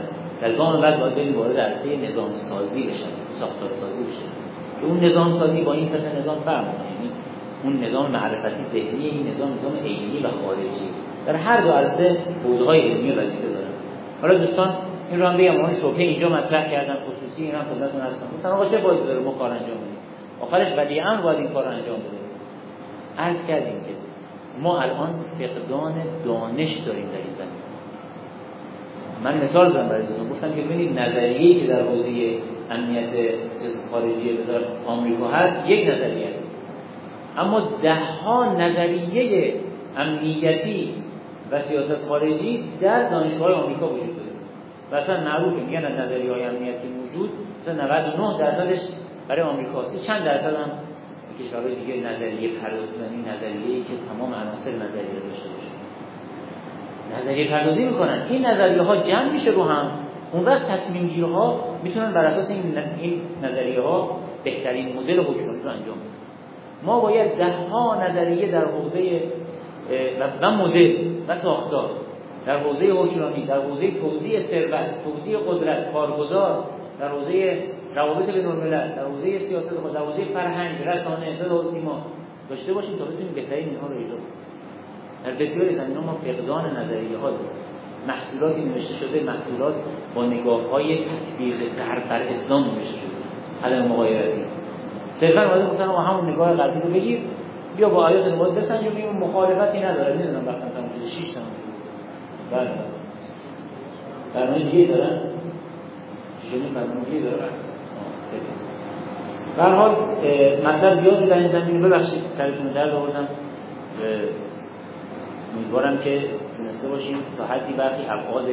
در گام بعد باید بریم وارد عرصه نظام سازی بشن ساختار سازی بشن که اون نظام سازی با این فرق نظام فرق یعنی اون نظام معرفتی ذهنی این نظام نظام عینی و خارجی. در هر دو عرصه های علمی وظیفه داره. حالا دوستان این رو هم بگم اون شبهه اینجا مطرح کردن خصوصی این هم خدمتتون هستم مثلا آقا چه باید داره ما کار انجام بدیم؟ آخرش ولی هم باید این کار انجام بده عرض کردیم که ما الان فقدان دانش داریم در این زمین. من مثال زدم برای دوستان. گفتم که ببینید نظریه‌ای که در حوزه امنیت خارجی وزارت آمریکا هست یک نظریه است. اما ده ها نظریه امنیتی و سیاست خارجی در دانشگاه آمریکا وجود داره. و اصلا معروفه میگن نظریه های امنیتی موجود مثلا 99 درصدش برای آمریکاست. چند درصد هم کشورهای دیگه نظریه پردازی نظریه‌ای که تمام عناصر نظریه داشته باشه. نظریه پردازی می‌کنن. این نظریه ها جمع میشه رو هم. اون وقت تصمیم گیرها می‌تونن بر اساس این این نظریه ها بهترین مدل حکمرانی رو انجام بدن. ما باید ده ها نظریه در حوزه و مدل و ساختار در حوزه حکمرانی در حوزه توزیع ثروت توزیع قدرت کارگزار در حوزه روابط بین الملل در حوزه سیاست در حوزه فرهنگ رسانه صدا و سیما. داشته باشیم تا بتونیم بهترین اینها رو اجرا در بسیاری زمینه ما فقدان نظریه ها داریم. محصولاتی نوشته شده محصولات با نگاه های تطبیق غرب بر اسلام نوشته شده. عدم مغایرتی صرفا اومده گفتن ما همون نگاه غربی رو بگیر بیا با آیات نماز بسنج و مخالفتی نداره. نمی‌دونم وقتا تمام شده. 6 تا بله. برنامه دیگه دارن؟ چجوری برنامه دیگه دارن؟ به حال مطلب زیادی در این زمینه ببخشید. سرتون درد آوردم. امیدوارم که تونسته باشیم تا حدی برخی ابعاد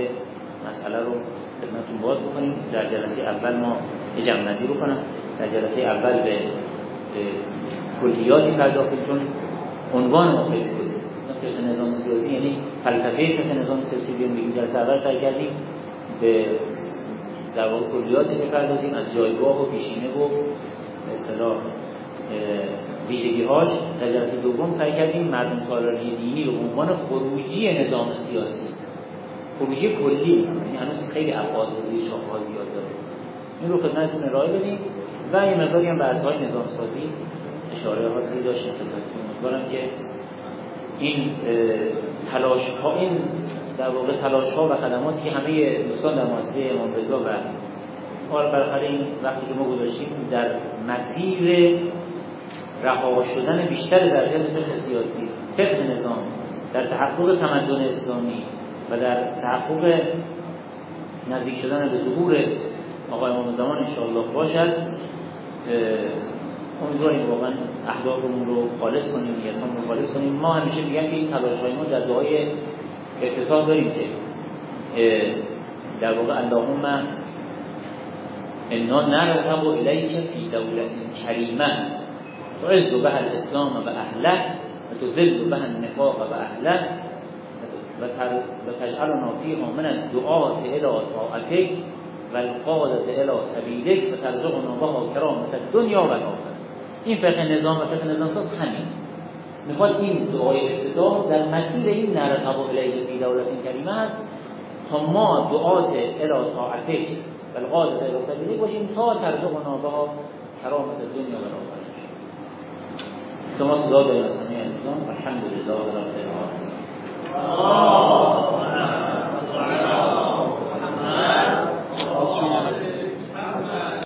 مسئله رو خدمتتون باز بکنیم. در جلسه اول ما یه جمعنی رو کنم. در جلسه اول به کلیاتی پرداختیم چون عنوان ما خیلی فقه نظام سیاسی یعنی فلسفه فقه نظام سیاسی بیان بگیم. جلسه اول سعی کردیم به در واقع کلیاتی بپردازیم از جایگاه و پیشینه و اصطلاح ویژگیهاش در جلسه دوم سعی کردیم مردم سالاری دینی رو عنوان خروجی نظام سیاسی خروجی کلی یعنی هنوز خیلی ابعاد شاخه‌ها زیاد داره. این رو خدمتتون ارائه بدیم و یه مقداری هم به های نظام سازی اشاره هایی داشتیم خدمتتون. امیدوارم که این تلاش ها این در واقع تلاش ها و خدماتی که همه دوستان در مؤسسه امام رضا و حال بالاخره این وقتی که ما گذاشتیم در مسیر رها شدن بیشتر در فقه سیاسی فقه نظام در تحقق تمدن اسلامی و در تحقق نزدیک شدن به ظهور آقای امام زمان انشاءالله باشد امیدواریم واقعا اهدافمون رو خالص کنیم نیتمون رو خالص کنیم. ما همیشه میگم که این تلاش ما در دعای افتتاح داریم که در واقع اللهم انا نرغب الیک فی دولت کریمه. تعز به الاسلام و اهله و تذل به النفاق و اهله و تجعلنا فیها من الدعاة الى طاعتک و القادت الى سبیلک و ترزقنا بها کرامت الدنیا و الاخره این فقه نظام و فقه نظام ساز همین. می‌خواد این دعای افتتاح در مسیر این نرقب الیه فی دولت کریمه است تا ما دعات الى طاعتک بالقاد غیر سبیلی باشیم تا ترزقنا بها کرامت دنیا و آخرت شما صدا به رسمی انسان الحمد لله رب العالمین الله محمد